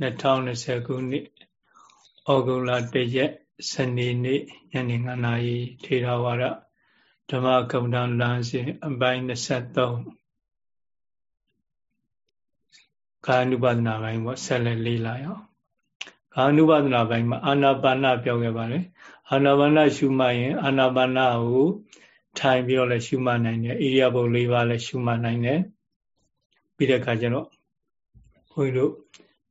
2020ခုနှစ်ဩဂုတ်လ1ရက်စနေနေ့ညနေ9:00နာရီထေရဝါဒဓမ္မကမ္ဘာလမ်းစဉ်အပိုင်း23ကာနုပါဒနာပိုင်းပေါ့ဆက်လက်လေးလာရအောင်ကာနုပါဒနာပိုင်းမှာအာနာပါနပြောခဲ့ပါတယ်အာနာပါနရှုမှတ်ရင်အာနာပါနကိုထိုင်ပြီးတော့လည်းရှုမှတ်နိုင်တယ်ဣရိယာပုတ်၄ပါးလည်းရှုမှတ်နိုင်တယ်ပြီးတဲ့အခါကျတော့ဘုန်းကြီးတို့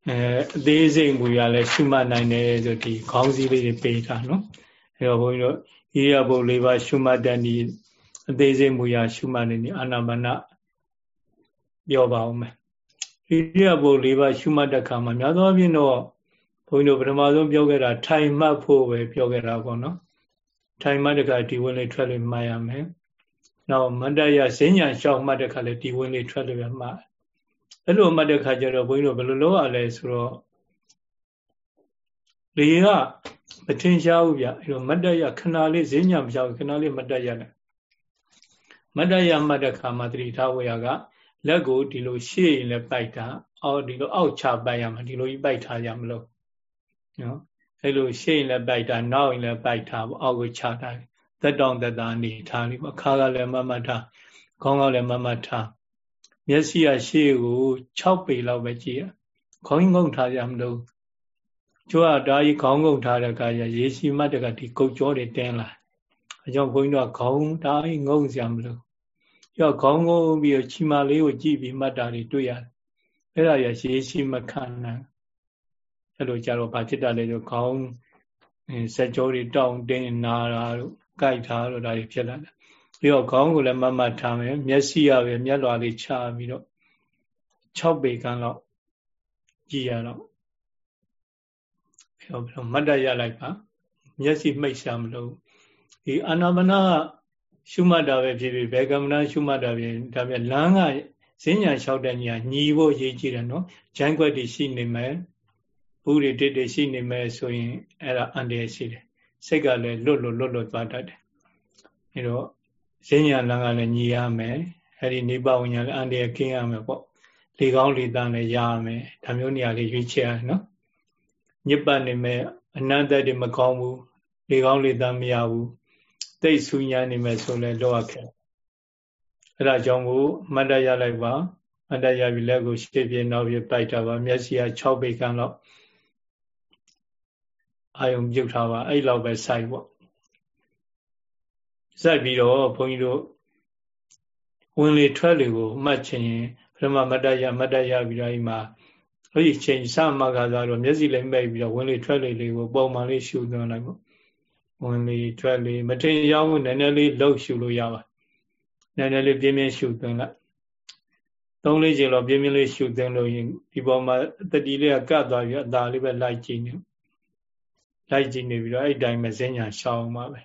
အဲအသေးစိတ်မူရလဲရှုမှတ်နိုင်တယ်ဆိုဒီခေါင်းစည်းလေးတွေပေးထားနော်အဲတော့ဘုန်းကြီးတို့ဣရိယာပုတ်၄ပါးရှုမှတ်တဲ့ဒီအသေးစိတ်မူရရှုမှတ်နေဒီအာနာပါနပြောပါဦးမယ်ဣရိယာပုတ်၄ပါးရှုမှတ်တဲ့အခါမှာများသောအားဖြင့်တော့ဘုန်းကြီးတို့ပထမဆုံးပြောခဲ့တာထိုင်မှတ်ဖို့ပဲပြောခဲ့တာပေါ့နော်ထိုင်မှတ်တဲ့အခါဒီဝင်လေးထွက်လို့မှတ်ရမယ်နောက်မန္တရဈဉ္ညာရှောက်မှတ်တဲ့အခါလည်းဒီဝင်လေးထွက်လို့ပဲမှတ် အဲ့လိုမှတ်တဲ့ခါကျတော့ဘုန်းကြီးတို့ဘယ်လိုလုပ်ရလဲဆိုတော့လေကမထင်ရှားဘူးဗျအဲ့တော့မတ်တရခဏလေးဈဉ္ညာမရှောက်ခဏလေးမတ်တရနဲ့မတ်တရမှတ်တဲ့ခါမှာတတိထားဝေရကလက်ကိုဒီလိုရှေ့ရင်လည်းပိုက်တာအော်ဒီလိုအောက်ချပိုက်ရမှာဒီလိုကြီးပိုက်ထားရမလို့နော်အဲ့လိုရှေ့ရင်လည်းပိုက်တာနောက်ရင်လည်းပိုက်ထားပေါ့အောက်ကိုချတာသက်တောင့်သက်သာနေထားလိမ့်ပေါ့ခါကလည်းမမတ်ထားခေါင်းကလည်းမမတ်ထား မျက်စိကရှေ့ကို6ပေလောက်ပဲကြည့်ရခေါင်းငုံထားရမလို့ကျောကဒါကြီးခေါင်းငုံထားတဲ့အခါကျရေရှိမတ်တကဒီကုတ်ကြောတွေတင်းလာအကြောင်းဘုန်းကြီးတို့ခေါင်းဒါကြီးငုံစရာမလို့ကျောခေါင်းငုံပြီးတော့ချီမာလေးကိုကြည့်ပြီးမှတ်တာတွေတွေ့ရတယ်အဲ့ဒါရရေရှိမခံနိုင်အဲ့လိုကြတော့ဘာဖြစ်တာလဲဆိုခေါင်းစက်ကြောတွေတောင့်တင်းနာတာတို့ကြိုက်တာတို့ဒါတွေဖြစ်လာတယ် ပြီးတော့ခေါင်းကိုလည်းမမတ်ထားမယ်မျက်စိရပဲမျက်လွှာလေးချပြီးတော့6ပေကန်းလောက်ကြည့်ရတော့ပြီးတော့မတ်တရလိုက်ပါမျက်စိမှိတ်ရှာမလို့ဒီအာနာမနာရှုမှတ်တာပဲဖြစ်ဖြစ်ဘယ်ကမ္မနာရှုမှတ်တာပဲဒါပြလမ်းကဈဉ္ညာလျှောက်တဲ့ညာညီဖို့ရေးကြည့်တယ်နော်ဂျိုင်းခွက်တွေရှိနေမယ်ဘူးတွေတစ်တွေရှိနေမယ်ဆိုရင်အဲ့ဒါအန္တရာယ်ရှိတယ်စိတ်ကလည်းလွတ်လွတ်လွတ်လွတ်သွားတတ်တယ်အဲတော့ ဈဉ္ညာလမ်းကလည်းညီရမယ်အဲ့ဒီနေပဝိညာဉ်လည်းအန္တရာယ်ကင်းရမယ်ပေါ့လေကောင်းလေတန်းလည်းရရမယ်ဒါမျိုးနေရာလေးရွေးချယ်ရနော်ညစ်ပတ်နေမဲ့အနန္တတွေမကောင်းဘူးလေကောင်းလေတန်းမရဘူးသိဆူညာနေမဲ့ဆိုလဲလောရခဲ့အဲ့ဒါကြောင့်ကိုမတ်တရလိုက်ပါမတ်တရပြီလက်ကိုရှေ့ပြေနောက်ပြေပိုက်တာပါမျက်စိက6ပေခန့်လောက်အာယုံပြုတ်ထားပါအဲ့လောက်ပဲစိုက်ပေါ့ စိုက်ပြီးတော့ဘုန်းကြီးတို့ဝင်လေထွက်လေကိုမှတ်ချင်ရင်ပထမမတ္တရမတ္တရပြီးတော့ဒီမှာအဲ့ဒီချိန်စမကသာတော့မျက်စိလည်းမိတ်ပြီးတော့ဝင်လေထွက်လေလေးကိုပုံမှန်လေးရှုသွင်းလိုက်ပေါ့ဝင်လေထွက်လေမထင်ရောက်နည်းနည်းလေးလှုပ်ရှုလို့ရပါနည်းနည်းလေးပြင်းပြင်းရှုသွင်းလိုက်သုံးလေးချိန်တော့ပြင်းပြင်းလေးရှုသွင်းလို့ရင်ဒီပေါ်မှာတတိလေးကကတ်သွားပြီးအသာလေးပဲလိုက်ကြည့်နေလိုက်ကြည့်နေပြီးတော့အဲ့တိုင်းပဲဈဉ္ညာရှောင်းမှာပဲ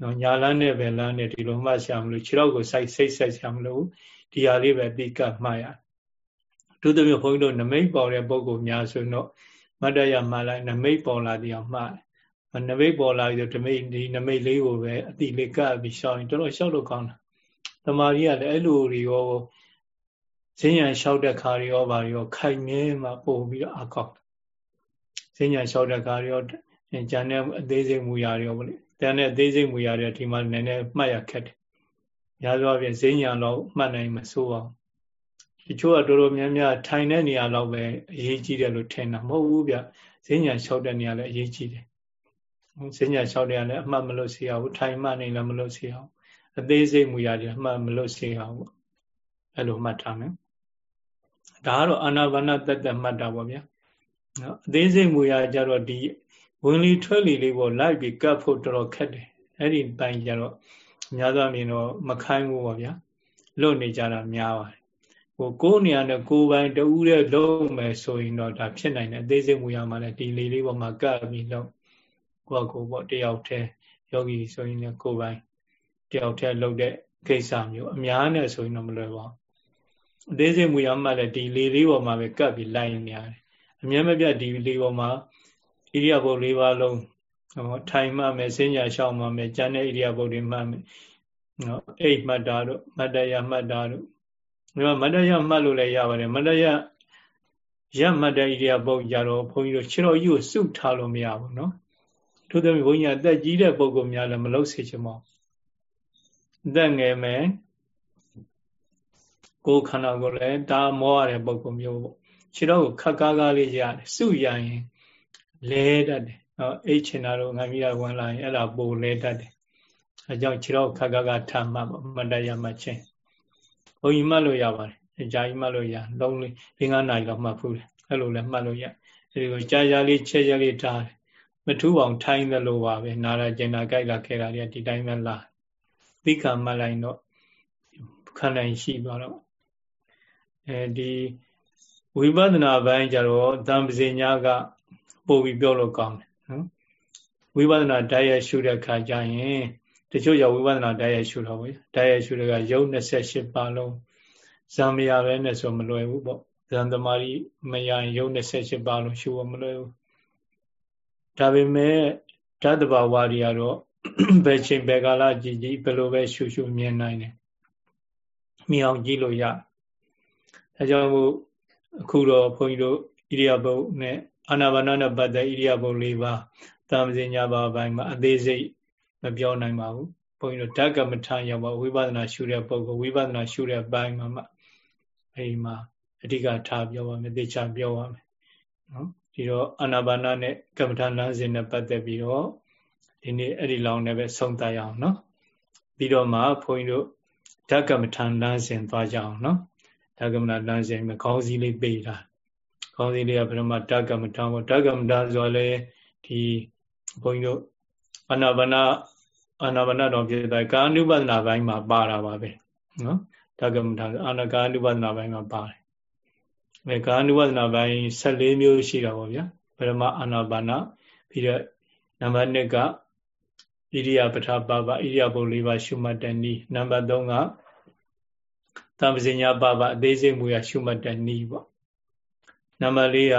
နော်ညာလန်းနဲ့ပဲလန်းနဲ့ဒီလိုမှတ်ရှာမလို့ခြေထောက်ကိုစိုက်စိတ်ဆက်ရှာမလို့ဒီဟာလေးပဲပြီးကတ်မှတ်ရဒုတိယဘုန်းကြီးတို့နမိတ်ပေါ်တဲ့ပုံကိုများဆိုတော့မတ္တရမှလိုက်နမိတ်ပေါ်လာတဲ့အောင်မှတ်နမိတ်ပေါ်လာပြီးတော့ဓမိတ်ဒီနမိတ်လေးကိုပဲအတိလေးကပ်ပြီးရှောင်းရင်တော်တော်ရှောက်လို့ကောင်းတာတမာရီကလည်းအဲ့လိုတွေရောဈဉ္ညာလျှောက်တဲ့ခါတွေရောဗာရောခိုင်မြဲမှပို့ပြီးတော့အကောက်ဈဉ္ညာလျှောက်တဲ့ခါတွေရောဂျန်တဲ့အသေးစိတ်မူရာတွေရောဗောလေ တန်တဲ့အသေးစိတ်မူရာတွေဒီမှာနည်းနည်းမှတ်ရခက်တယ်။များသောအားဖြင့်ဈဉ္ညာတော့မှတ်နိုင်မဆိုးပါဘူး။တချို့ကတော်တော်များများထိုင်တဲ့နေရာတော့ပဲအရေးကြီးတယ်လို့ထင်တာမဟုတ်ဘူးဗျ။ဈဉ္ညာလျှောက်တဲ့နေရာလည်းအရေးကြီးတယ်။ဈဉ္ညာလျှောက်တဲ့နေရာလည်းအမှတ်မလို့စေရဘူး။ထိုင်မှနေလည်းမလို့စေရဘူး။အသေးစိတ်မူရာတွေအမှတ်မလို့စေရဘူး။အဲ့လိုမှတ်ထားမယ်။ဒါကတော့အာနာပါနတက်တက်မှတ်တာပေါ့ဗျာ။နော်အသေးစိတ်မူရာကြတော့ဒီ ဝင်လီထွက်လီလေးပေါ့လိုက်ပြီးကတ်ဖို့တော်တော်ခက်တယ်အဲ့ဒီပိုင်းကျတော့များသောအားဖြင့်တော့မခိုင်းဘူးပေါ့ဗျာလွတ်နေကြတာများပါတယ်ဟိုကိုယ်နေရာနဲ့ကိုယ်ပိုင်တူးတဲ့လုံးမယ်ဆိုရင်တော့ဒါဖြစ်နိုင်တယ်အသေးစိတ်မူရမှာလည်းဒီလေးလေးပေါ်မှာကပ်ပြီးတော့ကိုယ့်ကိုယ်ပေါ့တယောက်တည်းယောဂီဆိုရင်လည်းကိုယ်ပိုင်တယောက်တည်းလုပ်တဲ့ကိစ္စမျိုးအများနဲ့ဆိုရင်တော့မလွယ်ပါဘူးအသေးစိတ်မူရမှာလည်းဒီလေးလေးပေါ်မှာပဲကပ်ပြီးလိုက်နေရတယ်အများမပြတ်ဒီလေးပေါ်မှာ ဣရိယာပုတ်၄ပါးလုံးဟောထိုင်မှမယ်စဉ္ညာရှောင်းမှမယ်ကျန်တဲ့ဣရိယာပုတ်တွေမှမယ်နော်အိတ်မှတ်တာတို့မတ္တယမှတ်တာတို့ဒီမှာမတ္တယမှတ်လို့လည်းရပါတယ်မတ္တယရပ်မှတ်တဲ့ဣရိယာပုတ်ကြတော့ဘုန်းကြီးတို့ခြေတော်ကြီးကိုစုထားလို့မရဘူးနော်ထို့သောဘုန်းကြီးအသက်ကြီးတဲ့ပုဂ္ဂိုလ်များလည်းမလုပ်စေချင်ပါဘူးအသက်ငယ်မယ်ကိုယ်ခန္ဓာကိုယ်လည်းဒါမောရတဲ့ပုဂ္ဂိုလ်မျိုးပေါ့ခြေတော်ကိုခက်ကားကားလေးရတယ်စုရရင် လဲတတ်တယ်နော်အိတ်ချင်တာတော့ငါမိရဝင်လာရင်အဲ့ဒါပိုလဲတတ်တယ်အဲကြောင့်ခြေတော်ခက်ကားကားထားမှပေါ့မတရမှချင်းဘုန်းကြီးမှတ်လို့ရပါတယ်အကြာကြီးမှတ်လို့ရလုံးလေး၄၅နာရီလောက်မှတ်ဖူးတယ်အဲ့လိုလည်းမှတ်လို့ရအဲဒီကိုကြာကြာလေးချက်ချက်လေးထားတယ်မထူးအောင်ထိုင်းသလိုပါပဲနာရကျင်နာကြိုက်လာခဲ့တာတွေဒီတိုင်းပဲလာသိက္ခာမှတ်လိုက်တော့ခန္ဓာရှိသွားတော့အဲဒီဝိပဿနာပိုင်းကျတော့သံပဇညာက ပို့ပြီးပြောလို့ကောင်းတယ်နော်ဝိပဿနာတရားရှုတဲ့ခါကျရင်တချို့ရောက်ဝိပဿနာတရားရှုတော့ဘူးတရားရှုတဲ့ကယုံ28ပါလုံးဇံမရပဲနဲ့ဆိုမလွယ်ဘူးပေါ့ဇံသမารီမရရင်ယုံ28ပါလုံးရှုဖို့မလွယ်ဘူးဒါပေမဲ့ဓာတ်တဘာဝတွေကတော့ဘယ်ချိန်ဘယ်ကာလကြည်ကြည်ဘယ်လိုပဲရှုရှုမြင်နိုင်တယ်မြင်အောင်ကြည့်လို့ရအဲကြောင့်မို့အခုတော့ဘုန်းကြီးတို့ဣရိယာပုတ်နဲ့ အာနာပါနနဲ့ပတ်သက်ဣရိယာပုတ်၄ပါးသာမဇင်ညာပါပိုင်းမှာအသေးစိတ်မပြောနိုင်ပါဘူးဘုန်းကြီးတို့ဓကမထရောက်ပါဝိပဿနာရှုတဲ့ပုဂ္ဂိုလ်ဝိပဿနာရှုတဲ့ဘိုင်းမှာမှအဲဒီမှာအဓိကထားပြောပါမယ်သေချာပြောပါမယ်နော်ဒီတော့အာနာပါနနဲ့ကမ္မထာလမ်းစဉ်နဲ့ပတ်သက်ပြီးတော့ဒီနေ့အဲ့ဒီလောင်းနဲ့ပဲဆုံးသတ်ရအောင်နော်ပြီးတော့မှဘုန်းကြီးတို့ဓကမ္မထာလမ်းစဉ်သွားကြအောင်နော်ဓကမ္မထာလမ်းစဉ်မှာခေါင်းစည်းလေးပေးတာ ခေါင်းစည်းလေးကဘယ်မှာဓကမ္မထာပေါ့ဓကမ္မထာဆိုလဲဒီဘုန်းကြီးတို့အာနာပါနအာနာပါနတော်ဖြစ်တဲ့ကာနုပဒနာပိုင်းမှာပါတာပါပဲနော်ဓကမ္မထာအာနာကာနုပဒနာပိုင်းမှာပါတယ်အဲကာနုဝဒနာပိုင်း14မျိုးရှိတာပေါ့ဗျာပရမအာနာပါနပြီးတော့နံပါတ်1ကဣရိယာပထပပဣရိယာပုတ်၄ပါးရှုမှတ်တဲ့နည်းနံပါတ်3ကသံပဇညာပပအသေးစိတ်မူရရှုမှတ်တဲ့နည်းပေါ့ နံပါတ်4က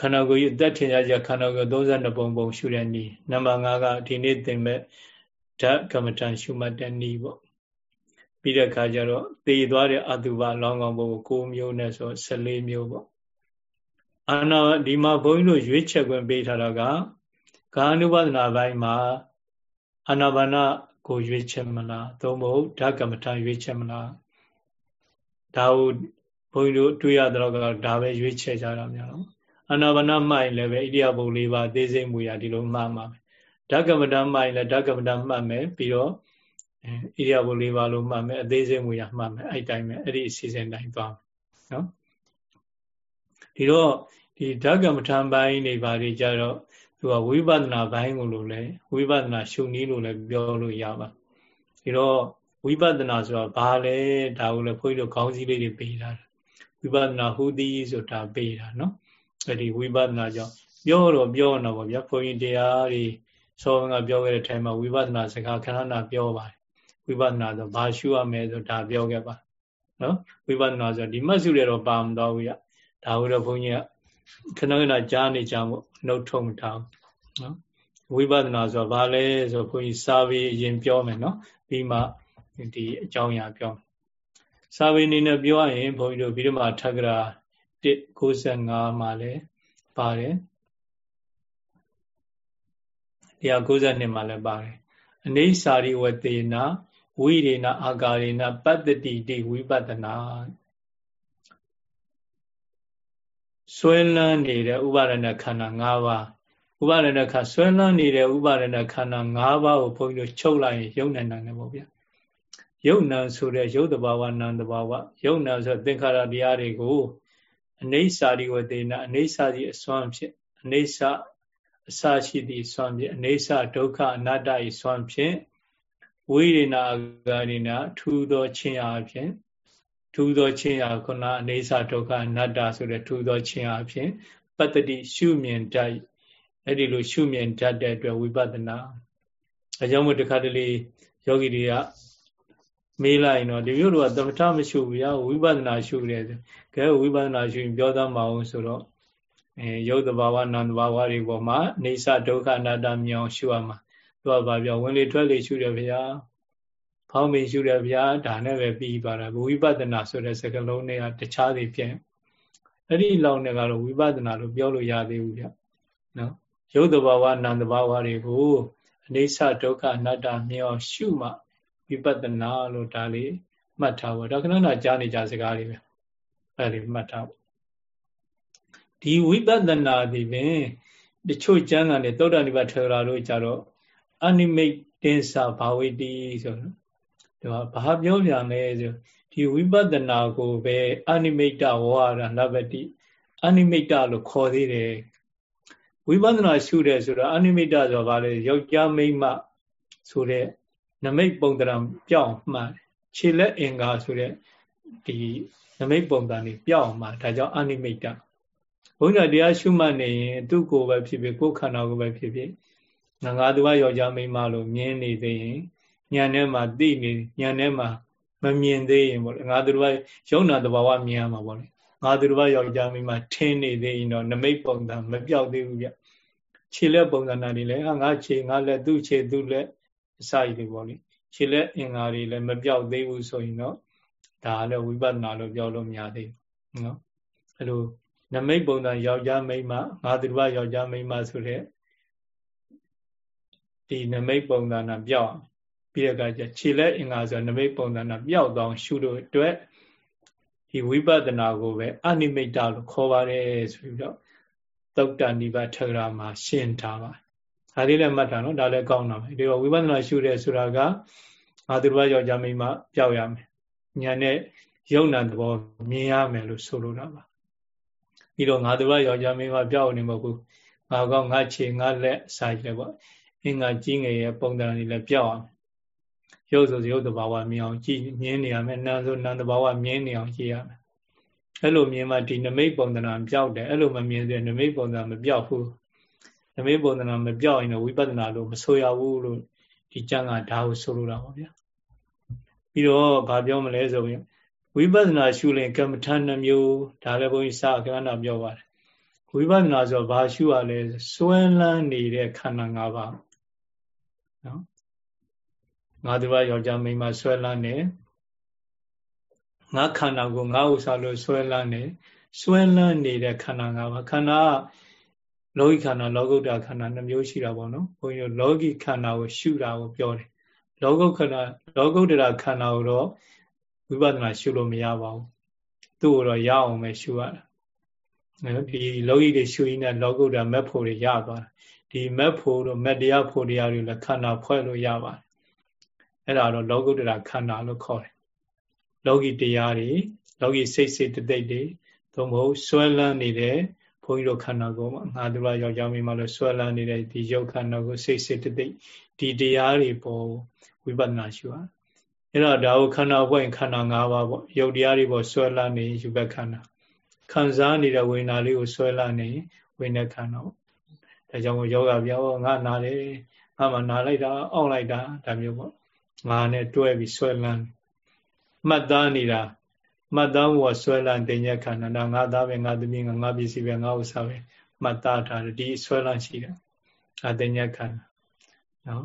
ခန္ဓာကိုယ်ရဲ့အသက်ထင်ရှားချက်ခန္ဓာကိုယ်32ပုံပုံရှုတဲ့နည်းနံပါတ်5ကဒီနေ့သင်မဲ့ဓာတ်ကမ္မဋ္ဌာန်းရှုမှတ်တဲ့နည်းပေါ့ပြီးတဲ့အခါကျတော့သေသွားတဲ့အတုပလောင်းကောင်းဘုံကို9မျိုးနဲ့ဆို14မျိုးပေါ့အာနာဒီမှာဘုန်းကြီးတို့ရွေးချက်ခွင့်ပေးထားတာကကာနုပဒနာပိုင်းမှာအာနာပါနကိုရွေးချက်မလားသို့မဟုတ်ဓကမ္မထရွေးချက်မလားဒါကို ဘုန်းကြီးတို့တွေးရတော့ကဒါပဲရွေးချက်ကြတာများတော့အာနာပါနမှိုင်လည်းပဲဣရိယာပုတ်၄ပါးသေစိတ်မူရဒီလိုမှတ်မှာဓကမ္မထမှိုင်လည်းဓကမ္မထမှတ်မယ်ပြီးတော့ဣရိယာပုလေးပါလို့မှတ်မယ်အသေးစိတ်မူရမှတ်မယ်အဲ့တိုင်းပဲအဲ့ဒီအစီအစဉ်တိုင်းသွားမယ်နော်ဒီတော့ဒီဓကမ္မထံပိုင်းနေပါလေကြတော့သူကဝိပဿနာဘိုင်းကိုလို့လဲဝိပဿနာရှုနည်းလို့လည်းပြောလို့ရပါဒီတော့ဝိပဿနာဆိုတာဘာလဲဒါကိုလည်းခွေးတို့ခေါင်းစည်းလေးတွေပေးတာ ဝိပဿနာဟူသည်ဆိုတာပေးတာနော်အဲ့ဒီဝိပဿနာကြောင့်ပြောတော့ပြောတော့ဗောဗျာဘုန်းကြီးတရားတွေဆောကပြောခဲ့တဲ့အချိန်မှာဝိပဿနာစကားခဏခဏပြောပါတယ်ဝိပဿနာဆိုဘာရှုရမလဲဆိုဒါပြောခဲ့ပါနော်ဝိပဿနာဆိုဒီမှတ်စုတွေတော့ပါမတော့ဘူးရဒါကိုတော့ဘုန်းကြီးကခဏခဏကြားနေကြမို့နှုတ်ထုံထားနော်ဝိပဿနာဆိုဘာလဲဆိုဘုန်းကြီးစာပေအရင်ပြောမယ်နော်ပြီးမှဒီအကြောင်းအရာပြောမယ် စာပေအနေနဲ့ပြောရရင်ဘုန်းကြီးတို့ဗိဓမာထက္ကရာ195မှာလည်းပါတယ်192မှာလည်းပါတယ်အနေစာရိဝတေနာဝိရေနာအာကာရေနာပတ္တိတိဝိပတနာဆွဲလန်းနေတဲ့ဥပါရဏခန္ဓာ၅ပါးဥပါရဏခါဆွဲလန်းနေတဲ့ဥပါရဏခန္ဓာ၅ပါးကိုဘုန်းကြီးတို့ချုပ်လိုက်ရင်ယုံနိုင်တယ်ပေါ့ဗျာ။ ယုံနာဆိုတဲ့ယုတ်တဘာဝနာမ်တဘာဝယုံနာဆိုသင်္ခါရတရားတွေကိုအနေစာရိဝတေနအနေစာစီအစွမ်းဖြစ်အနေစာအစရှိသည့်စွမ်းဖြင့်အနေစာဒုက္ခအနတ္တ၏စွမ်းဖြင့်ဝိရိနာဂရိနာထူသောခြင်းအားဖြင့်ထူသောခြင်းအားခုနအနေစာဒုက္ခအနတ္တဆိုတဲ့ထူသောခြင်းအားဖြင့်ပတ္တိရှုမြင်တတ်အဲ့ဒီလိုရှုမြင်တတ်တဲ့အတွက်ဝိပဿနာအကြောင်းမို့တခါတလေယောဂီတွေက မေးလိုက်တော့ဒီမျိုးတို့ကသမထမရှုဘူးရဝိပဿနာရှုတယ်ကဲဝိပဿနာရှုရင်ပြောသားမအောင်ဆိုတော့အဲယုတ်တဘာဝနံတဘာဝတွေပေါ်မှာနေသဒုက္ခအနတ္တမြောင်ရှုရမှာသူကဘာပြောဝင်လေထွက်လေရှုတယ်ဗျာဖောင်းပင်ရှုတယ်ဗျာဒါနဲ့ပဲပြီးသွားတာဝိပဿနာဆိုတဲ့စကားလုံးတွေကတခြားစီဖြစ်အဲ့ဒီလောက်နဲ့ကတော့ဝိပဿနာလို့ပြောလို့ရသေးဘူးဗျနော်ရုပ်တဘာဝနာမ်တဘာဝတွေကိုအိဋ္ဌဒုက္ခအနတ္တမြင်အောင်ရှုမှ ဝိပဿနာလို့ဒါလေးမှတ်ထားဖို့ဒါခဏခဏကြားနေကြစကားတွေပဲအဲ့ဒီမှတ်ထားဖို့ဒီဝိပဿနာဒီပင်တချို့ကျမ်းဂန်တွေသုဒ္ဓနိဗ္ဗာန်ထေရတို့ကြတော့အနိမိတ်တင်္စာဘာဝိတိဆိုတော့ဒါဘာပြောပြန်လဲဆိုဒီဝိပဿနာကိုပဲအနိမိတ်ဝါရနဗတိအနိမိတ်လို့ခေါ်သေးတယ်ဝိပဿနာရှုတယ်ဆိုတော့အနိမိတ်ဆိုတာဘာလဲယောက်ျားမိန်းမဆိုတဲ့ နမိတ်ပုံတံပြောင်းမှန်ခြေလက်အင်္ဂါဆိုတဲ့ဒီနမိတ်ပုံတံนี่ပြောင်းမှဒါကြောင့်အနိမိတ်ဘုန်းကြီးတရားရှုမှတ်နေရင်သူ့ကိုယ်ပဲဖြစ်ဖြစ်ကိုယ်ခန္ဓာကိုယ်ပဲဖြစ်ဖြစ်ငါငါသူကယောက်ျားမိန်းမလို့မြင်နေသေးရင်ညံထဲမှာသိနေညံထဲမှာမမြင်သေးရင်ပေါ့လေငါသူတို့ကယုံနာတဘာဝမြင်ရမှာပေါ့လေငါသူတို့ကယောက်ျားမိန်းမထင်းနေသေးရင်တော့နမိတ်ပုံစံမပြောက်သေးဘူးဗျခြေလက်ပုံစံနာတွေလည်းဟာငါခြေငါလက်သူ့ခြေသူ့လက် အစာရည်တွေပေါ့လေခြေလက်အင်္ဂါတွေလည်းမပြောက်သေးဘူးဆိုရင်တော့ဒါလည်းဝိပဿနာလို့ပြောလို့မရသေးဘူးနော်အဲလိုနမိတ်ပုံစံယောက်ျားမိန်းမငါသူတို့ကယောက်ျားမိန်းမဆိုတဲ့ဒီနမိတ်ပုံစံနာပြောက်ပြီးတဲ့အခါကျခြေလက်အင်္ဂါဆိုနမိတ်ပုံစံနာပြောက်သွားရှုလို့အတွက်ဒီဝိပဿနာကိုပဲအနိမိတ်တလို့ခေါ်ပါတယ်ဆိုပြီးတော့သုတ်တန်ဒီပါထဂရာမှာရှင်းထားပါ ဒါလေးလည်းမှတ်တာနော်ဒါလည်းကောင်းတာပဲဒီတော့ဝိပဿနာရှုတယ်ဆိုတာကငါသူတို့ယောက်ျားမိန်းမပြောက်ရမယ်ညာနဲ့ယုံနာသဘောမြင်ရမယ်လို့ဆိုလိုတာပါပြီးတော့ငါတို့ကယောက်ျားမင်းကပြောက်နေမဟုတ်ဘူးငါကောငါခြေငါလက်ဆိုင်တယ်ပေါ့အင်္ဂါကြီးငယ်ရဲ့ပုံသဏ္ဍာန်တွေလည်းပြောက်အောင်ရုပ်ဆိုရုပ်တဘာဝမြင်အောင်ကြည့်မြင်နေရမယ်နာမ်ဆိုနာမ်တဘာဝမြင်နေအောင်ကြည့်ရမယ်အဲ့လိုမြင်မှဒီနမိတ်ပုံသဏ္ဍာန်ပြောက်တယ်အဲ့လိုမမြင်တဲ့နမိတ်ပုံသဏ္ဍာန်မပြောက်ဘူး နမိတ်ပုံသဏ္ဍာန်မပြောက်ရင်တော့ဝိပဿနာလို့မဆိုရဘူးလို့ဒီကျမ်းကဒါကိုဆိုလိုတာပါဗျာပြီးတော့ဗာပြောမလဲဆိုရင်ဝိပဿနာရှုရင်ကမ္မထာနှမျိုးဒါလည်းဘုန်းကြီးစာကဏ္ဍပြောပါတယ်ဝိပဿနာဆိုဘာရှုရလဲစွဲလန်းနေတဲ့ခန္ဓာ၅ပါးနော်ငါတို့ကယောက်ျားမိန်းမဆွဲလန်းနေငါခန္ဓာကိုငါဥစ္စာလို့ဆွဲလန်းနေဆွဲလန်းနေတဲ့ခန္ဓာ၅ပါးခန္ဓာ လောကီခန္ဓာလောကုတ္တခန္ဓာနှမျိုးရှိတာပေါ့နော်ဘုန်းကြီးတို့လောကီခန္ဓာကိုရှုတာကိုပြောတယ်လောကုတ္တခန္ဓာလောကုတ္တရာခန္ဓာကိုတော့ဝိပဿနာရှုလို့မရပါဘူးသူ့ကိုတော့ရအောင်ပဲရှုရတာနော်ဒီလောကီတွေရှုရင်းနဲ့လောကုတ္တမက်ဖို့တွေရသွားဒီမက်ဖို့တို့မက်တရားဖို့တရားတွေလည်းခန္ဓာဖွဲ့လို့ရပါတယ်အဲ့ဒါတော့လောကုတ္တရာခန္ဓာလို့ခေါ်တယ်လောကီတရားတွေလောကီစိတ်စိတ်တိတ်တွေသို့မဟုတ်ဆွဲလန်းနေတဲ့ဘု န်းကြီးတို့ခန္ဓာကိုယ်မှာငါတို့ကယောက်ျားမင်းမလို့ဆွဲလန်းနေတဲ့ဒီယုတ်ခန္ဓာကိုစိတ်စိတ်တိတ်ဒီတရားတွေပေါ်ဝိပဿနာရှုရအဲ့တော့ဒါကိုခန္ဓာဘွဲ့ခန္ဓာ၅ပါးပေါ့ယုတ်တရားတွေပေါ်ဆွဲလန်းနေယူဘက်ခန္ဓာခံစားနေတဲ့ဝိညာဉ်လေးကိုဆွဲလန်းနေဝိညာဉ်ခန္ဓာပေါ့ဒါကြောင့်ယောဂပြောငါနာတယ်ငါမှနာလိုက်တာအောင့်လိုက်တာဒါမျိုးပေါ့ငါနဲ့တွဲပြီးဆွဲလန်းမှတ်သားနေတာ မှတ်သားမှုကဆွဲလန်းတင်ညက်ခန္ဓာဒါငါသားပဲငါသမီးငါငါပစ္စည်းပဲငါဥစ္စာပဲမှတ်သားထားတယ်ဒီဆွဲလန်းရှိတယ်အတင်ညက်ခန္ဓာနော်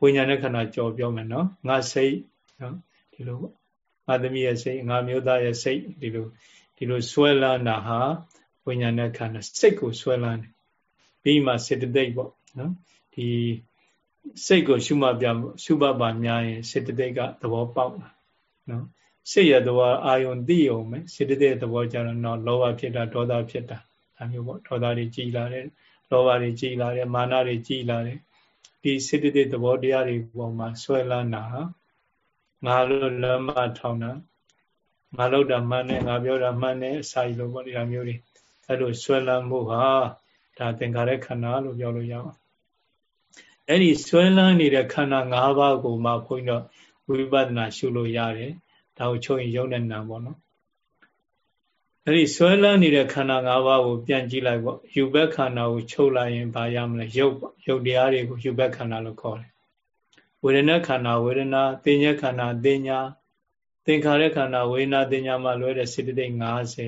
ဝိညာဉ်နဲ့ခန္ဓာကြော်ပြောမယ်နော်ငါစိတ်နော်ဒီလိုပေါ့ငါသမီးရဲ့စိတ်ငါမျိုးသားရဲ့စိတ်ဒီလိုဒီလိုဆွဲလန်းတာဟာဝိညာဉ်နဲ့ခန္ဓာစိတ်ကိုဆွဲလန်းတယ်ပြီးမှစေတသိက်ပေါ့နော်ဒီစိတ်ကိုရှုမှတ်ပြရှုမှတ်ပါများရင်စေတသိက်ကသဘောပေါက်တာနော် စိတ်ရဲ့သဘောအာယုံသိအောင်မယ်စေတသိက်သဘောကြတော့တော့လောဘဖြစ်တာဒေါသဖြစ်တာဒါမျိုးပေါ့ဒေါသတွေကြီးလာတယ်လောဘတွေကြီးလာတယ်မာနတွေကြီးလာတယ်ဒီစေတသိက်သဘောတရားတွေပေါ်မှာဆွဲလန်းတာငါလို့လမ်းမထောင်တာငါလောက်တာမှန်တယ်ငါပြောတာမှန်တယ်အစာရီလိုပေါ့ဒီလိုမျိုးတွေအဲ့လိုဆွဲလန်းမှုဟာဒါသင်္ခါရခန္ဓာလို့ပြောလို့ရပါအဲ့ဒီဆွဲလန်းနေတဲ့ခန္ဓာ၅ပါးကိုမှခွင်းတော့ဝိပဿနာရှုလို့ရတယ် ဒါကိုချုပ်ရင်ယုံတဲ့နာပေါ့နော်အဲ့ဒီဆွဲလန်းနေတဲ့ခန္ဓာ၅ပါးကိုပြန်ကြည့်လိုက်ပေါ့ယူဘက်ခန္ဓာကိုချုပ်လိုက်ရင်ဘာရမလဲရုပ်ပေါ့ရုပ်တရားတွေကိုယူဘက်ခန္ဓာလို့ခေါ်တယ်ဝေဒနာခန္ဓာဝေဒနာသင်ညက်ခန္ဓာသင်ညာသင်္ခါရခန္ဓာဝေဒနာသင်ညာမှာလွဲတဲ့စေတသိက်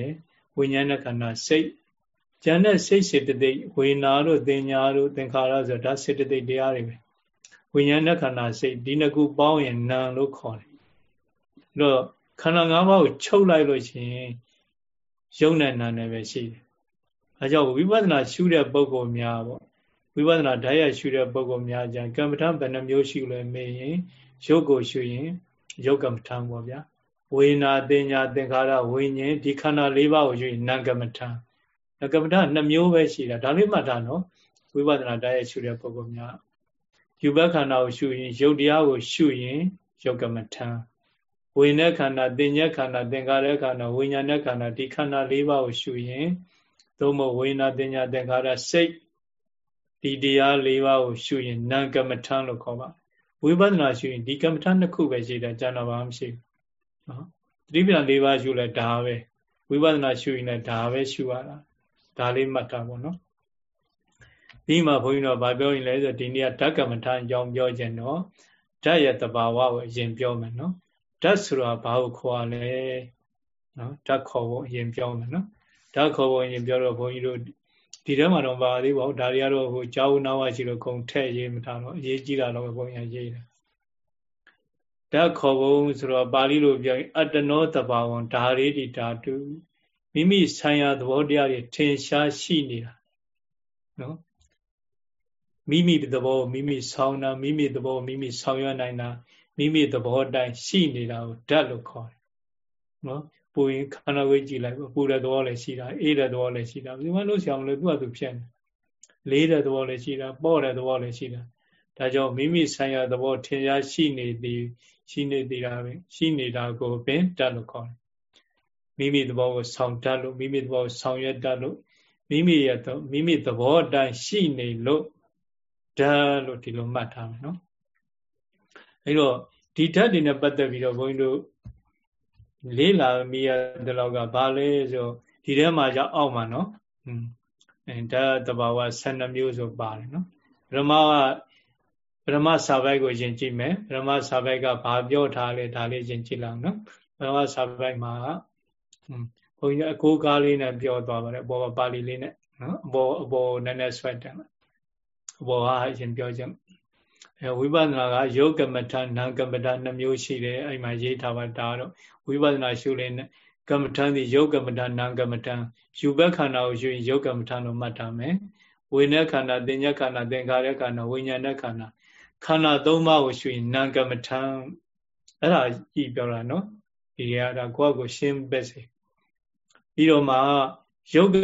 50ဝိညာဉ်ခန္ဓာစိတ်ဉာဏ်နဲ့စိတ်စေတသိက်ဝေနာတို့သင်ညာတို့သင်္ခါရဆိုဒါစေတသိက်တရားတွေပဲဝိညာဉ်ခန္ဓာစိတ်ဒီနှစ်ခုပေါင်းရင်နာလို့ခေါ်တယ်အဲ့ တော့ခန္ဓာ၅ပါးကိုချုပ်လိုက်လို့ရှိရင်ရုပ်နဲ့နာနဲ့ပဲရှိတယ်အဲကြောင့်ဝိပဿနာရှုတဲ့ပုဂ္ဂိုလ်များပေါ့ဝိပဿနာဓာတ်ရရှုတဲ့ပုဂ္ဂိုလ်များကြကမ္မထဘယ်နှမျိုးရှိလဲမေးရင်ရုပ်ကိုရှုရင်ရုပ်ကမ္မထပေါ့ဗျာဝေနာတင်ညာသင်္ခါရဝိညာဉ်ဒီခန္ဓာ၄ပါးကိုရှုရင်နာကမ္မထနာကမ္မထနှစ်မျိုးပဲရှိတာဒါလေးမှတ်ထားနော်ဝိပဿနာဓာတ်ရရှုတဲ့ပုဂ္ဂိုလ်များယူဘခန္ဓာကိုရှုရင်ရုပ်တရားကိုရှုရင်ရုပ်ကမ္မထ ဝိညာဉ်ခန္ဓာတင်ညာခန္ဓာသင်္ခါရခန္ဓာဝိညာဉ်ခန္ဓာဒီခန္ဓာ၄ပါးကိုရှုရင်သို့မဟုတ်ဝိညာဉ်တင်ညာသင်္ခါရစိတ်ဒီတရား၄ပါးကိုရှုရင်နာကမ္မထလို့ခေါ်ပါဝိပဿနာရှုရင်ဒီကမ္မထနှစ်ခုပဲရှိတယ်ကျန်တော့ဘာမှမရှိဘူးနော်သတိပ္ပံ၄ပါးရှုလဲဒါပဲဝိပဿနာရှုရင်လည်းဒါပဲရှုရတာဒါလေးမှတ်တာပေါ့နော်ပြီးမှဘုန်းကြီးတို့ဗာပြောရင်လဲဆိုဒီနေ့ကဓာတ်ကမ္မထအကြောင်းပြောခြင်းတော့ဓာတ်ရဲ့တဘာဝကိုအရင်ပြောမယ်နော် ဓာတ်ဆိုတာဘာကိုခေါ်ရလဲနော်ဓာတ်ခေါ်ဖို့အရင်ပြောမယ်နော်ဓာတ်ခေါ်ဖို့အရင်ပြောတော့ဘုန်းကြီးတို့ဒီထဲမှာတော့ပါသေးပါဘူးဒါတွေကတော့ဟိုကြာဦးနာဝရှိလို့ခုံထည့်ရေးမထားတော့အရေးကြီးတာတော့ဘုန်းကြီးရေးတယ်ဓာတ်ခေါ်ဖို့ဆိုတော့ပါဠိလိုပြောရင်အတ္တနောတဘာဝံဓာရီတိဓာတုမိမိဆိုင်ရာသဘောတရားတွေထင်ရှားရှိနေတာနော်မိမိသဘောမိမိဆောင်းတာမိမိသဘောမိမိဆောင်ရွက်နိုင်တာ မိမိသဘောတိုင်းရှိနေတာကိုဓာတ်လို့ခေါ်တယ်နော်ပူရင်ခန္ဓာကိုယ်ကြည့်လိုက်ပူတဲ့သဘောလည်းရှိတာအေးတဲ့သဘောလည်းရှိတာဒီမှာလို့ဆောင်လို့သူ့အတူဖြစ်နေလေးတဲ့သဘောလည်းရှိတာပေါ့တဲ့သဘောလည်းရှိတာဒါကြောင့်မိမိဆိုင်ရာသဘောထင်ရှားရှိနေသည်ရှိနေသေးတာပဲရှိနေတာကိုပင်ဓာတ်လို့ခေါ်တယ်မိမိသဘောကိုဆောင်တတ်လို့မိမိသဘောကိုဆောင်ရွက်တတ်လို့မိမိရဲ့မိမိသဘောအတိုင်းရှိနေလို့ဓာတ်လို့ဒီလိုမှတ်ထားမယ်နော် အဲတော့ဒီဓာတ်တွေနဲ့ပတ်သက်ပြီးတော့ဘုန်းကြီးတို့လေးလာမိရတဲ့လောက်ကဘာလဲဆိုဒီထဲမှာじゃအောက်မှာနော်อืมအဲဓာတ်တဘာဝ12မျိုးဆိုပါတယ်နော်ပရမကပရမစာပိုက်ကိုယင်ကြည့်မယ်ပရမစာပိုက်ကဘာပြောထားလဲဒါလေးယင်ကြည့်လောက်နော်ပရမစာပိုက်မှာဘုန်းကြီးအကိုကားလေးနဲ့ပြောသွားပါတယ်အပေါ်ပါဠိလေးနဲ့နော်အပေါ်အပေါ်နည်းနည်းဆွဲတယ်အပေါ်ကအရင်ပြောချက် အဲဝိပဿနာကယောကမထနာကမ္မထနှမျိုးရှိတယ်အဲ့မှာရေးထားပါဒါတော့ဝိပဿနာရှုလင်းကမ္မထသည်ယောကမ္မထနာကမ္မထယူဘက်ခန္ဓာကိုရှုရင်ယောကမ္မထလို့မှတ်ထားမယ်ဝိညာဉ်ခန္ဓာသင်ညက်ခန္ဓာသင်္ခါရခန္ဓာဝိညာဉ်ခန္ဓာခန္ဓာသုံးပါးကိုရှုရင်နာကမ္မထအဲ့ဒါကြည့်ပြောတာနော်ဒီကဒါကိုယ့်ကိုရှင်းပက်စေပြီးတော့မှယုတ်က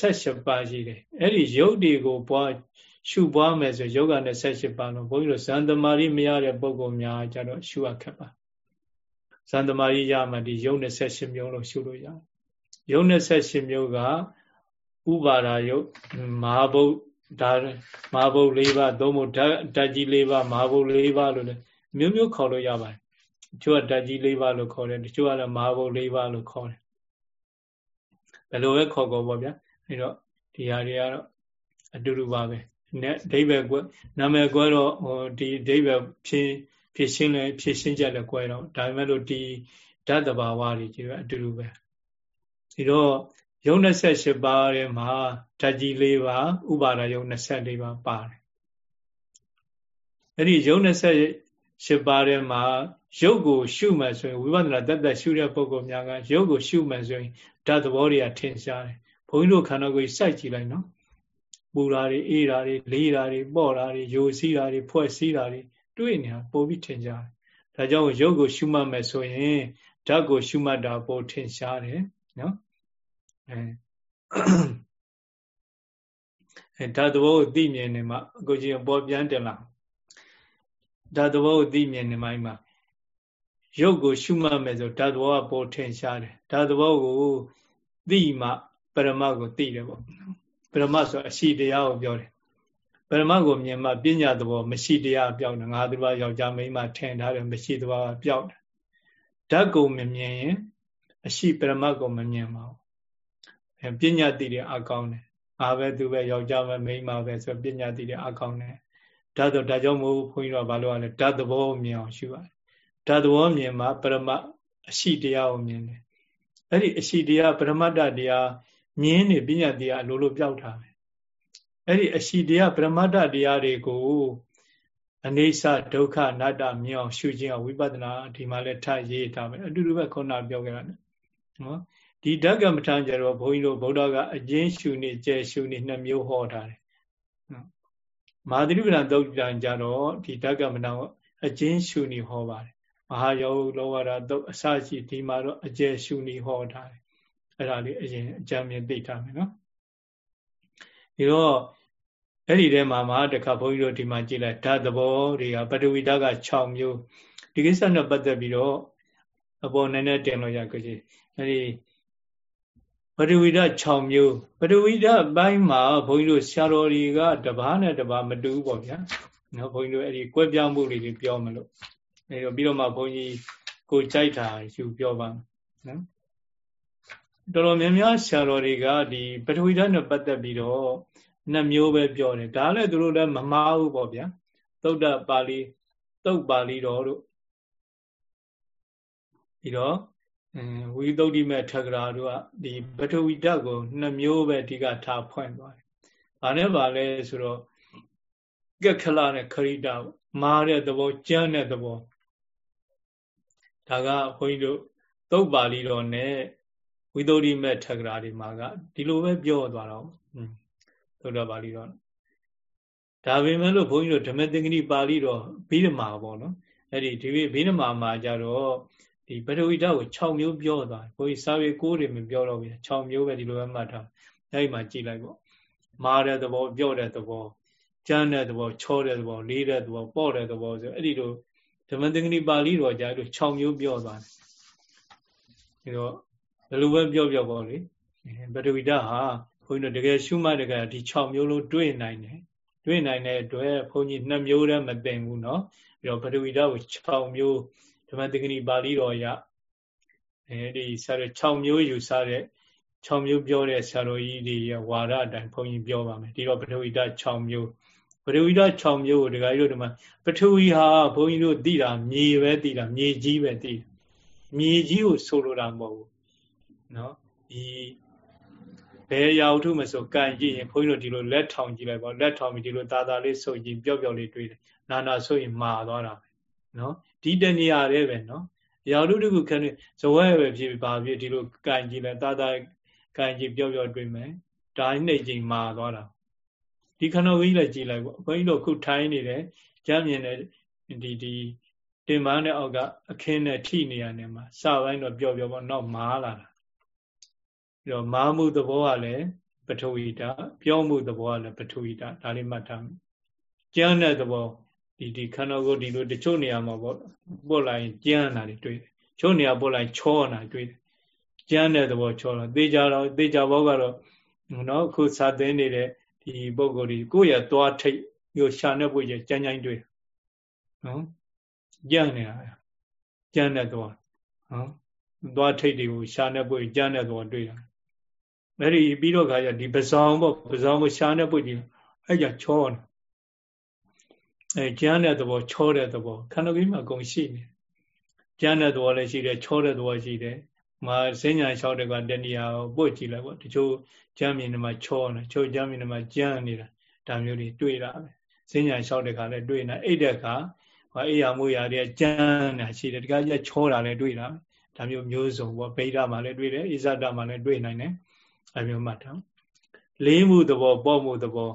28ပါးရှိတယ်အဲ့ဒီယုတ်တွေကိုပွား ရှုပွားမယ်ဆိုယောဂ28ပါးလို့ဘုန်းကြီးတို့ဇန်သမารိမရတဲ့ပုံကောင်များကြတော့ရှုရခက်ပါဇန်သမารိရမှဒီယုတ်28မျိုးလို့ရှုလို့ရတယ်ယုတ်28မျိုးကဥပါဒာယုတ်မဟာဘုတ်ဒါမဟာဘုတ်၄ပါးသုံးဘုတ်ဓာတ်ကြီး၄ပါးမဟာဘုတ်၄ပါးလို့လည်းမျိုးမျိုးခေါ်လို့ရပါတယ်တချို့ကဓာတ်ကြီး၄ပါးလို့ခေါ်တယ်တချို့ကလည်းမဟာဘုတ်၄ပါးလို့ခေါ်တယ်ဘယ်လိုပဲခေါ်ခေါ်ပေါ့ဗျာအဲတော့ဒီဟာတွေကတော့အတူတူပါပဲ နဲ့အဓိပ္ပာယ်ကွနာမည်ကွဲတော့ဟိုဒီအဓိပ္ပာယ်ဖြည့်ဖြည့်ရှင်းလဲဖြည့်ရှင်းချက်လဲကွဲတော့ဒါပေမဲ့လို့ဒီဓာတ်တဘာဝတွေကြီးပဲအတူတူပဲဒီတော့ယုံ28ပါးထဲမှာဓာတ်ကြီး၄ပါးဥပါဒယုံ24ပါးပါတယ်အဲ့ဒီယုံ28ပါးထဲမှာရုပ်ကိုရှုမှဆိုရင်ဝိပဿနာတတ်တတ်ရှုတဲ့ပုဂ္ဂိုလ်များကရုပ်ကိုရှုမှဆိုရင်ဓာတ်သဘောတွေကထင်ရှားတယ်ဘုန်းကြီးတို့ခန္ဓာကိုယ်စိုက်ကြည့်လိုက်နော် ပူတာတွေအေးတာတွေလေးတာတွေပေါ့တာတွေယိုစီးတာတွေဖွဲ့စည်းတာတွေတွေ့နေတာပိုပြီးထင်ရှားတယ်ဒါကြောင့်ရုပ်ကိုရှုမှတ်မယ်ဆိုရင်ဓာတ်ကိုရှုမှတ်တာပိုထင်ရှားတယ်နော်အဲအဲဓာတ်သဘောကိုသိမြင်နေမှာအခုချင်းပေါ်ပြန်တင်လာဓာတ်သဘောကိုသိမြင်နေမှမှာရုပ်ကိုရှုမှတ်မယ်ဆိုဓာတ်သဘောကပိုထင်ရှားတယ်ဓာတ်သဘောကိုသိမှပရမတ်ကိုသိတယ်ပေါ့ ပရမတ်ဆိုအရှိတရားကိုပြောတယ်ပရမတ်ကိုမြင်မှပညာသဘောမရှိတရားပြောက်တယ်ငါသူကယောက်ျားမိန်းမထင်ထားတယ်မရှိသဘောပြောက်တယ်ဓာတ်ကိုမမြင်ရင်အရှိပရမတ်ကိုမမြင်ပါဘူးအဲပညာသိတယ်အကောင်းတယ်ငါပဲသူပဲယောက်ျားပဲမိန်းမပဲဆိုပညာသိတယ်အကောင်းတယ်ဓာတ်တော့ဒါကြောင့်မို့ဘုန်းကြီးတို့ကဘာလို့လဲဓာတ်သဘောမြင်အောင်ရှုရတယ်ဓာတ်သဘောမြင်မှပရမတ်အရှိတရားကိုမြင်တယ်အဲ့ဒီအရှိတရားပရမတ္တတရား မြင်းနေပညာတရားအလိုလိုပြောက်တာပဲအဲ့ဒီအရှိတရားပရမတ္တတရားတွေကိုအနေဆဒုက္ခအနတ္တမြင်အောင်ရှုခြင်းအောင်ဝိပဿနာဒီမှာလဲထရေးထားမယ်အတူတူပဲခုနပြောခဲ့တာနော်ဒီဓကမ္မထံကျတော့ဘုန်းကြီးတို့ဗုဒ္ဓကအကျဉ်းရှုနေကျဲရှုနေနှစ်မျိုးဟောထားတယ်နော်မဟာသတိပ္ပံသုတ်တံကျတော့ဒီဓကမ္မထံကိုအကျဉ်းရှုနေဟောပါတယ်မဟာယောလောဝါဒသုတ်အစရှိဒီမှာတော့အကျယ်ရှုနေဟောထားတယ် အဲ့ဒါလေးအရင်အကြံဉာဏ်သိထားမယ်နော်ဒီတော့အဲ့ဒီထဲမှာမှတခါဘုန်းကြီးတို့ဒီမှာကြည့်လိုက်ဓာတ်သဘောတွေကပထဝီဓာတ်က6မျိုးဒီကိစ္စနဲ့ပတ်သက်ပြီးတော့အပေါ်နည်းနည်းတင်လို့ရကြည်အဲ့ဒီပထဝီဓာတ်6မျိုးပထဝီဓာတ်ဘိုင်းမှာဘုန်းကြီးတို့ဆရာတော်တွေကတပားနဲ့တပားမတူဘူးပေါ့ဗျာနော်ဘုန်းကြီးတို့အဲ့ဒီကွဲပြားမှုတွေပြောမလို့အဲ့တော့ပြီးတော့မှဘုန်းကြီးကိုကြိုက်တာယူပြောပါနော် တော်တော်များများဆရာတော်တွေကဒီပထဝီဓာတ်နဲ့ပတ်သက်ပြီးတော့နှစ်မျိုးပဲပြောတယ်ဒါလည်းသူတို့လည်းမမှားဘူးပေါ့ဗျာသုဒ္ဓပါဠိသုတ်ပါဠိတော်တို့ပြီးတော့ဝိသုဒ္ဓိမဲ့ထက္ကရာတို့ကဒီပထဝီဓာတ်ကိုနှစ်မျိုးပဲအဓိကထားဖွင့်သွားတယ်။ဘာနဲ့ပါလဲဆိုတော့ကက်ခလာနဲ့ခရိတာမာတဲ့သဘောကြမ်းတဲ့သဘောဒါကဘုန်းကြီးတို့သုတ်ပါဠိတော်နဲ့ ဝိသုဒ္ဓိမဲ့ထက္ကရာတွေမှာကဒီလိုပဲပြောသွားတော့သုဒ္ဓပါဠိတော်ဒါပေမဲ့လို့ဘုန်းကြီးတို့ဓမ္မသင်္ကတိပါဠိတော်ဘိဓမာပေါ့နော်အဲ့ဒီဒီဘိဓမာမှာကြတော့ဒီပထဝီဓာတ်ကို6မျိုးပြောသွားတယ်ဘုန်းကြီးစာပေ9တွေမပြောတော့ဘူး6မျိုးပဲဒီလိုပဲမှတ်ထားအဲ့ဒီမှာကြည့်လိုက်ပေါ့မာတဲ့သဘောပြောတဲ့သဘောကြမ်းတဲ့သဘောချောတဲ့သဘောလေးတဲ့သဘောပေါ့တဲ့သဘောဆိုအဲ့ဒီလိုဓမ္မသင်္ကတိပါဠိတော်ကြာလို့6မျိုးပြောသွားတယ်ဒါတော့ ဘယ်လိုပဲပြောပြောပေါ့လေပထဝီဓာတ်ဟာဘုန်းကြီးတို့တကယ်ရှုမှတ်တကယ်ဒီ6မျိုးလုံးတွေ့နိုင်တယ်တွေ့နိုင်တဲ့အတွက်ဘုန်းကြီး2မျိုးတည်းမသိဘူးเนาะပြီးတော့ပထဝီဓာတ်ကို6မျိုးဓမ္မသင်္ကတိပါဠိတော်ရအဲဒီဆရာတော်6မျိုးယူဆတဲ့6မျိုးပြောတဲ့ဆရာတော်ကြီးတွေရဝါဒအတိုင်းဘုန်းကြီးပြောပါမယ်ဒီတော့ပထဝီဓာတ်6မျိုးပထဝီဓာတ်6မျိုးကိုဒကာကြီးတို့ဒီမှာပထဝီဟာဘုန်းကြီးတို့သိတာမြေပဲသိတာမြေကြီးပဲသိမြေကြီးကိုဆိုလိုတာမဟုတ်ဘူး နော်ဒီဘယ်ရာဟုမဆိုကန်ကြည့်ရင်ခွင်းတို့ဒီလိုလက်ထောင်ကြည့်လိုက်ပါလက်ထောင်ပြီးဒီလိုသာသာလေးဆုပ်ကြည့်ပျော့ပျော့လေးတွေးတယ်နာနာဆုပ်ရင်မာသွားတာပဲနော်ဒီတဏှာလေးပဲနော်ရာဟုတခုခဏဇဝဲပဲဖြစ်ပါဖြစ်ဒီလိုကန်ကြည့်လိုက်သာသာကန်ကြည့်ပျော့ပျော့တွေးမယ်ဒါနှိတ်ချိန်မာသွားတာဒီခဏကြီးလည်းကြည့်လိုက်ပေါ့ဘုန်းကြီးတို့ခုထိုင်းနေတယ်ကြမ်းမြင်တဲ့ဒီဒီတင်ပန်းတဲ့အောက်ကအခင်းနဲ့ထိနေရနေမှာစပိုင်းတော့ပျော့ပျော့ပေါ့နောက်မာလာတာ ပြီးတော့မာမှုသဘောကလည်းပထဝီဓာပြောမှုသဘောကလည်းပထဝီဓာဒါလေးမှတ်ထားမယ်ကျမ်းတဲ့သဘောဒီဒီခန္ဓာကိုယ်ဒီလိုတချို့နေရာမှာပေါ့ပို့လိုက်ကျမ်းတာတွေတွေ့တယ်ချို့နေရာပို့လိုက်ချောတာတွေ့တယ်ကျမ်းတဲ့သဘောချောတာသေချာတော့သေချာဘောကတော့နော်အခုစာသင်နေတဲ့ဒီပုံကိုယ်ဒီကိုယ့်ရဲ့သွားထိတ်မျိုးရှာနေဖို့ရကြမ်းကြမ်းတွေ့နော်ကြမ်းနေတာကြမ်းတဲ့သွားနော်သွားထိတ်တွေကိုရှာနေဖို့ကြမ်းတဲ့သွားတွေ့တာ အဲ့ဒီပြီးတော့ခါကျဒီပဇောင်ပေါ့ပဇောင်ကိုရှာနေဖို့ဒီအဲ့ကြချောနေအဲကျမ်းတဲ့သဘောချောတဲ့သဘောခန္ဓာကိုယ်မှာအကုန်ရှိနေကျမ်းတဲ့သဘောလည်းရှိတယ်ချောတဲ့သဘောရှိတယ်မှာစဉ္ညာလျှောက်တဲ့ကတဏှာကိုပို့ကြည့်လိုက်ပေါ့တချို့ကျမ်းမြင်တွေမှာချောနေချို့ကျမ်းမြင်တွေမှာကျမ်းနေတာဒါမျိုးတွေတွေ့တာပဲစဉ္ညာလျှောက်တဲ့ကလည်းတွေ့နေအိတ်တဲ့ကဟောအိယာမှုရာတွေကကျမ်းတာရှိတယ်တခါကျချောတာလည်းတွေ့တာဒါမျိုးမျိုးစုံပေါ့ဗိဓာမှာလည်းတွေ့တယ်ဣဇဒမှာလည်းတွေ့နိုင်တယ် အဲမျိုးမှတ်ထားလေးမှုသဘောပေါ့မှုသဘော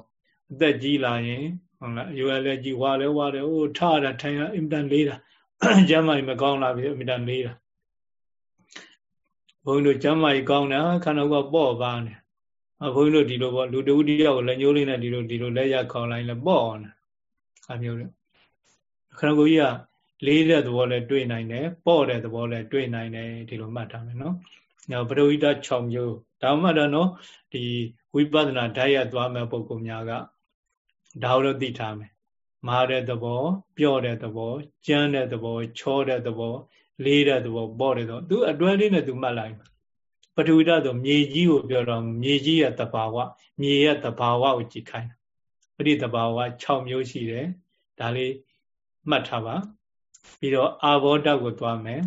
အသက်ကြီးလာရင်ဟုတ်လားရွယ်လည်းကြီးဝါလည်းဝါတယ်ဟိုထတာထိုင်ရအင်တန်လေးတာကျမ်းမာကြီးမကောင်းလာပြီအင်တန်လေးတာဘုန်းကြီးတို့ကျမ်းမာကြီးကောင်းတာခန္ဓာကပေါ့ပါနေအဘုန်းကြီးတို့ဒီလိုပေါ့လူတဦးတယောက်လက်ညှိုးလေးနဲ့ဒီလိုဒီလိုလက်ရခေါင်းလိုက်လဲပေါ့နေအမျိုးတွေခန္ဓာကိုယ်ကြီးကလေးတဲ့သဘောလဲတွေ့နိုင်တယ်ပေါ့တဲ့သဘောလဲတွေ့နိုင်တယ်ဒီလိုမှတ်ထားမယ်နော်။ နောက်ပရိဝိတ6မျိုးဒါမှတော့နော်ဒီဝိပဿနာဓာတ်ရသွားမဲ့ပုံကောင်များကဒါတော့သိထားမယ်မာတဲ့သဘောပြော့တဲ့သဘောကြမ်းတဲ့သဘောချောတဲ့သဘောလေးတဲ့သဘောပေါ့တဲ့သဘောသူအတွဲလေးနဲ့သူမှတ်လိုက်ပထဝီဓာတ်ဆိုမြေကြီးကိုပြောတော့မြေကြီးရဲ့တဘာဝမြေရဲ့တဘာဝကိုကြည့်ခိုင်းတာအဲ့ဒီတဘာဝ6မျိုးရှိတယ်ဒါလေးမှတ်ထားပါပြီးတော့အာဘောဓာတ်ကိုသွားမယ်